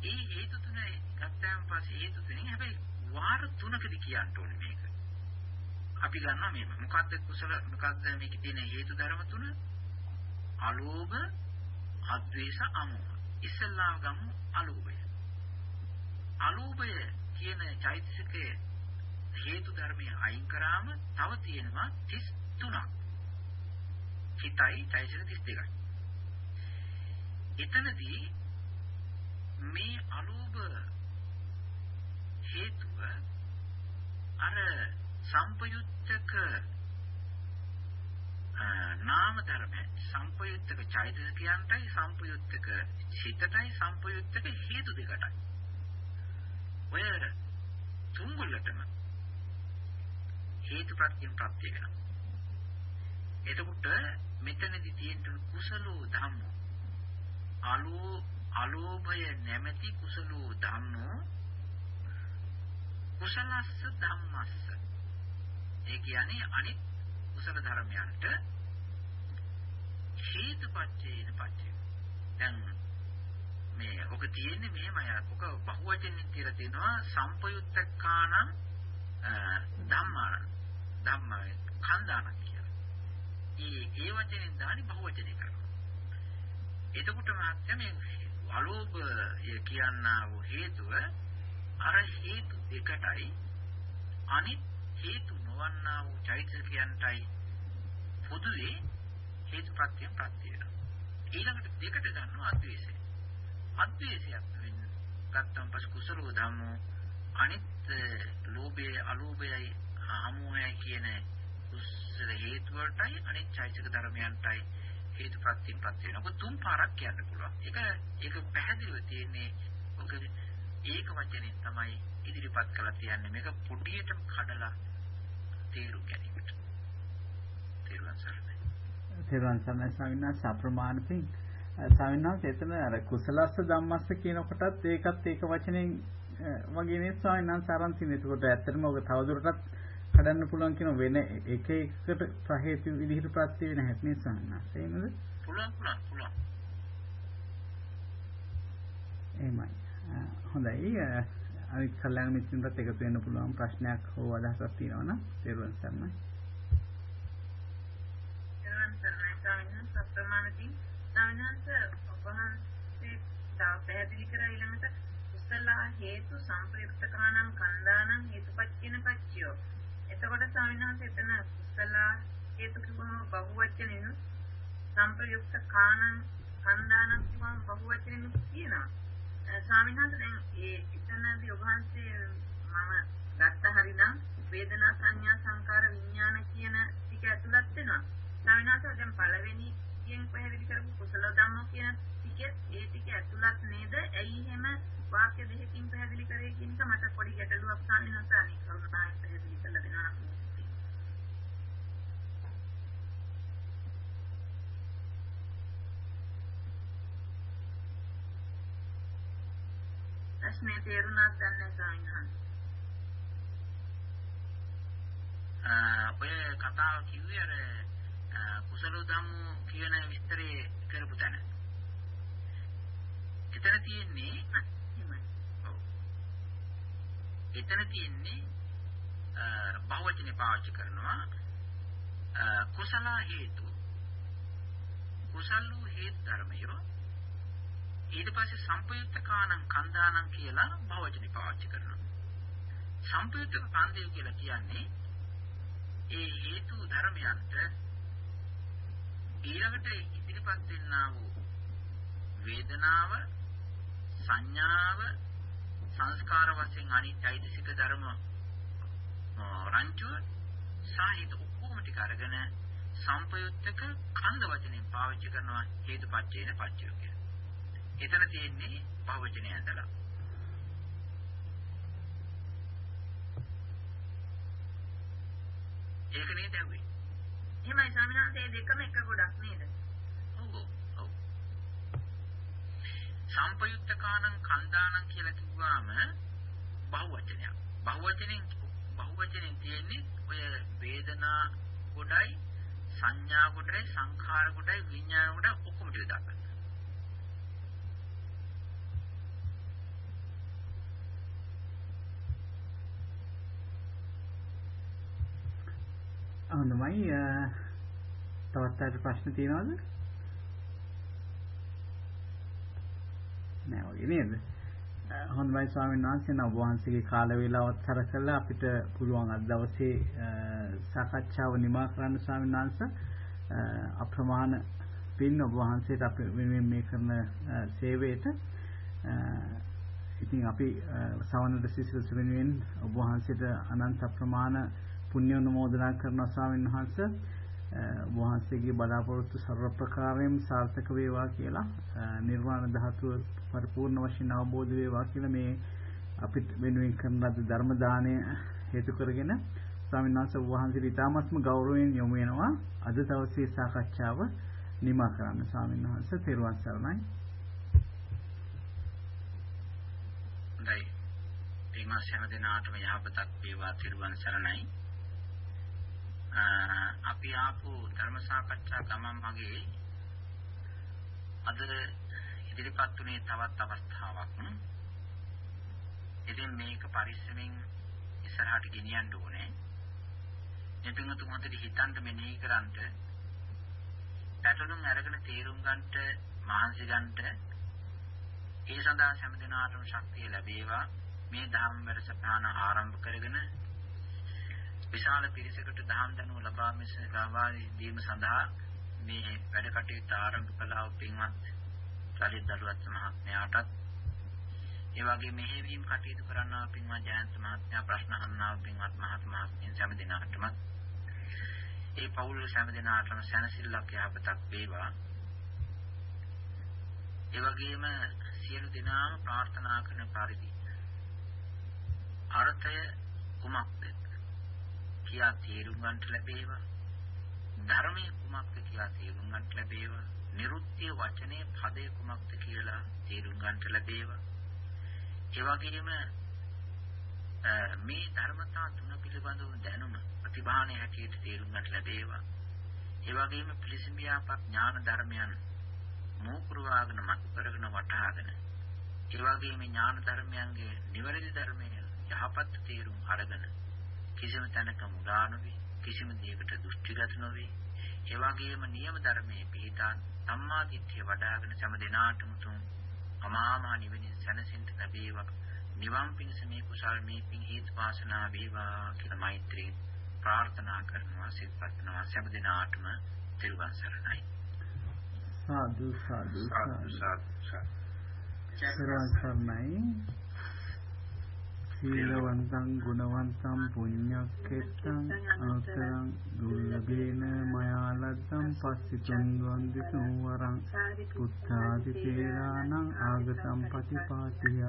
ඒ හේතු තුන ගත්තාන් පස්සේ හේතු තුනෙන් හැබැයි වාර තුනකදී කියන්න ඕනේ මේක. අපි ගන්නවා මේක. මොකද්ද කුසල මොකද්ද මේකේ තියෙන හේතු ධර්ම තුන? අලෝභ, අද්වේෂ, අමෝහ. ඉස්සල්ලාම ගමු අලෝභය. අලෝභය කියන චෛතසිකයේ හේතු ධර්මයේ අයින් කරාම තව තියෙනවා 33ක්. හිතයි චෛතසික 32යි. එතනදී මේ අලෝභ හේතුව අර සම්පයුත්තක නාම ධර්ම සම්පයුත්තක චෛතසිකයන්ටයි සම්පයුත්තක සිතටයි සම්පයුත්තක හේතු දෙකටයි. ඔය තුන්ගොල්ලටම හේතු ප්‍රත්‍යයෙන් ප්‍රත්‍ය වෙනවා. එතකොට මෙතනදි තියෙන කුසලෝ ධම්මෝ. අලෝ අලෝභය නැමැති කුසලෝ ධම්මෝ. කුසලස්ස ධම්මස්ස. ඒ කියන්නේ අනිත් කුසල ධර්මයන්ට හේතුපත්‍යේන පත්‍ය දැන් මේ ඔක තියෙන්නේ මෙහෙමයි ඔක බහුවචනෙන් කියලා තියෙනවා සම්පයුත්තකානම් ධම්මාන ධම්ම කන්දාන කියලා. ඒ ඒ වචනෙන් දානි බහුවචනේ කරනවා. එතකොට මාත්‍ය මේ අලෝභය කියනා වූ හේතුව අර හේතු දෙකටයි අනිත් හේතු නොවන්නා වූ චෛතසිකයන්ටයි පොදුවේ හේතුපත්‍ය ප්‍රත්‍ය වෙනවා. ඊළඟට දෙකට ගන්නවා අද්වේෂය. අද්වේෂයක් වෙන්න ගත්තම පස්සේ කුසලෝ ධම්මෝ අනිත් ලෝභය අලෝභයයි අමෝහයයි කියන කුසල හේතු වලටයි අනිත් චෛතසික ධර්මයන්ටයි හේතුපත්‍යින් පත් වෙනවා. ඔක තුන් පාරක් කියන්න පුළුවන්. ඒක ඒක පැහැදිලිව තියෙන්නේ ඔක ඒක වචනේ තමයි ඉදිරිපත් කළා තියන්නේ. මේක පොඩියටම කඩලා තේරුම් ගැනීමට. තේරුම් ගන්නයි. තේරුම් ගන්න ස්වාමීන් අප්‍රමාණකින් ස්වාමීන් වහන්සේ එතන අර කුසලස්ස ධම්මස්ස කියන කොටත් ඒකත් ඒක වචනෙන් වගේ නේ ස්වාමීන් වහන්සේ අරන් තියෙන. ඒකට ඇත්තටම ඔක තවදුරටත් කඩන්න පුළුවන් කියන වෙන එක එකට සහේතු විදිහට ප්‍රත්‍ය වෙන හැටි නේ ස්වාමීන් වහන්සේ. එහෙමද? පුළුවන් පුළුවන් පුළුවන්. එහෙමයි. හොඳයි. අනිත් කල්යාණ මිත්‍රන්ටත් එකතු වෙන්න පුළුවන් ප්‍රශ්නයක් හෝ අදහසක් තියෙනවා නම් ඔබවහන්සේ තව පැහැදිලි කර ඊළඟට කුසල හේතු සංප්‍රයුක්තකානම් කන්දානම් හේතුපච්චින පච්චයෝ. එතකොට ස්වාමීන් වහන්සේ එතන කුසල හේතු කිව්වම බහුවචනෙන් සංප්‍රයුක්ත කානම් කන්දානම් කිව්වම බහුවචනෙන් කියනවා. ස්වාමීන් වහන්සේ දැන් ඒ එතනදී ඔබ වහන්සේ මම ගත්ත හරිනම් වේදනා සංඥා සංකාර විඥාන කියන ටික ඇතුළත් වෙනවා. ස්වාමීන් වහන්සේ දැන් පළවෙනි කියන පැහැදිලි කරපු කුසල ධම්ම කියන ටිකෙත් ඒ ටික ඇතුළත් නේද? ඇයි එහෙම වාක්‍ය දෙකකින් පැහැදිලි කරේ කියන එක මට පොඩි ගැටලුවක් ස්වාමීන් වහන්සේ අනිත් කරුණාවෙන් පැහැදිලි කරලා දෙනවා. ප්‍රශ්නේ තේරුණාද නැහැ සායනහන්. ඔය කතාව කිව්වේ අර කුසල ධම්ම කියන විස්තරේ කරපු තැන. එතන තියෙන්නේ එතන තියෙන්නේ බහුවචනේ පාවිච්චි කරනවා කුසල හේතු කුසල හේතු ධර්මයෝ ඊට පස්සේ සම්පයුක්ත කාණං කන්දානං කියලා භවචනේ පාවිච්චි කරනවා. සම්පයුක්ත කන්දය කියලා කියන්නේ ඒ හේතු ධර්මයන්ට ඊළඟට ඉදිරිපත් වෙන්නා වූ වේදනාව සංඥාව සංස්කාර වශයෙන් අනිත්‍යයිසික ධර්ම රංචුව සාහිත ඔක්කොම ටික අරගෙන සම්පයුක්තක කන්ද වචනෙන් පාවිච්චි කරනවා හේතුපත්‍යේන පච්චය කියලා. එතන තියෙන්නේ භවචනය ඇඳලා. ඒක නේද ඇහුවේ? එහෙමයි ස්වාමීන් වහන්සේ දෙකම එක ගොඩක් නේද? ඔව් ඔව්. සම්පයුත්තකානං කන්දානං කියලා කිව්වම බහුවචනයක්. බහුවචනෙන් බහුවචනෙන් තියෙන්නේ ඔය වේදනා ගොඩයි සංඥා ගොඩයි සංඛාර ගොඩයි විඥාන ගොඩයි ඔක්කොම ටික දාගන්න. හොඳයි තවත් අය ප්‍රශ්න තියෙනවද නෑ වගේ නේද හොඳයි ස්වාමීන් වහන්සේ. නබ වහන්සේගේ කාල වේලාවත් සරකලා අපිට පුළුවන් අද දවසේ සාකච්ඡාව නිමා කරන්න ස්වාමීන් වහන්සේ. අප්‍රමාණ පින් ඔබ වහන්සේට අපි වෙනුවෙන් මේ කරන සේවයට. ඉතින් අපි සවනද සිසිල් වෙනුවෙන් ඔබ වහන්සේට අනන්ත ප්‍රමාණ පුණ්‍ය අනුමෝදනා කරන ස්වාමීන් වහන්සේ. වහන්සේගේ බලාපොරොත්තු ਸਰව ප්‍රකාරයෙන් සාර්ථක වේවා කියලා නිර්වාණ ධාතුව පරිපූර්ණ වශයෙන් අවබෝධ වේවා කියලා මේ අපිට වෙනුවෙන් කරන ලද ධර්ම දාණය හේතු කරගෙන ස්වාමීන් වහන්සේ වහන්සේට ඉතාමත්ම ගෞරවයෙන් යොමු වෙනවා අද දවසේ සාකච්ඡාව නිමා කරන්න ස්වාමීන් වහන්සේ තෙරුවන් සරණයි. හොඳයි. පින්වත් හැම දිනාටම යහපතක් වේවා තෙරුවන් සරණයි. අපි ආපු ධර්ම සාකච්ඡා ගමන් මගේ අද ඉදිරිපත් වුණේ තවත් අවස්ථාවක්. ඉතින් මේක පරිස්සමෙන් ඉස්සරහට ගෙනියන්න ඕනේ. මේ පින්වතුන් හොඳට හිතන්න මෙනෙහි කරන්ට පැටලුම් අරගෙන තේරුම් ගන්නට මහන්සි ගන්නට ඒ සඳහා හැම දිනාටම ශක්තිය ලැබේවා. මේ ධම්ම වැඩසටහන ආරම්භ කරගෙන විශාල පිරිසකට දහම් දැනුම ලබා මිස ලබා දීම සඳහා මේ වැඩ කටයුතු ආරම්භ කළා පින්වත් සලිත් දලුවත් මහත්මයාටත් ඒ වගේ මෙහෙවීම් කටයුතු කරන්නා පින්වත් ජයන්ත මහත්මයා ප්‍රශ්න අහන්නා පින්වත් මහත් මහත්මියන් සෑම දිනකටම ඒ පවුල් සෑම දිනකටම සැනසෙල්ලක් යහපතක් වේවා. ඒ වගේම සියලු දෙනාම ප්‍රාර්ථනා කරන පරිදි අර්ථය කුමක්ද? කියා තේරුම් ගන්නට ලැබේවා. ධර්මයේ කුමක්ද කියලා තේරුම් ගන්නට ලැබේවා. නිරුත්‍ය වචනේ පදේ කුමක්ද කියලා තේරුම් ගන්නට ලැබේවා. ඒ වගේම මේ ධර්මතා තුන පිළිබඳව දැනුම ප්‍රතිභානයේ හැටියට තේරුම් ගන්නට ලැබේවා. ඒ වගේම පිළිසිඹියාපත් ඥාන ධර්මයන් මෝකුරවාගෙන මතු කරගෙන වටහාගෙන ඒ වගේම ඥාන ධර්මයන්ගේ නිවැරදි ධර්මයේ යහපත් තේරුම් අරගෙන කිසිම තැනක මුලා නොවි කිසිම දෙයකට දෘෂ්ටිගත නොවි. ඒ වගේම නියම ධර්මයේ පිහිටා සම්මා දිට්ඨිය වඩ아가න සම දිනාටම තුන් අමාමහ නිවෙනින් සැනසෙන්න ලැබේවා. නිවන් පිණිස මේ කුසල් මේ පින් හේතු වාසනා වේවා කියලා මෛත්‍රී ප්‍රාර්ථනා කරනවා සිත පතනවා සම දිනාටම තිරුවන් සරණයි. සාදු සාදු සාදු. සරණයි සීලවන්තං ගුණවන්තං පුඤ්ඤක්කෙත්තං අනුත්තරං දුර්ලභේන මයා ලද්දං පස්සිතුං වන්දි සංවරං පුත්තාදි තේරාණං ආගතං පටිපාටිය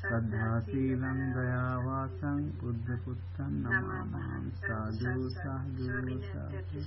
සද්ධා සීලං දයා වාසං බුද්ධ පුත්තං නමං සාදු සාදු සාදු.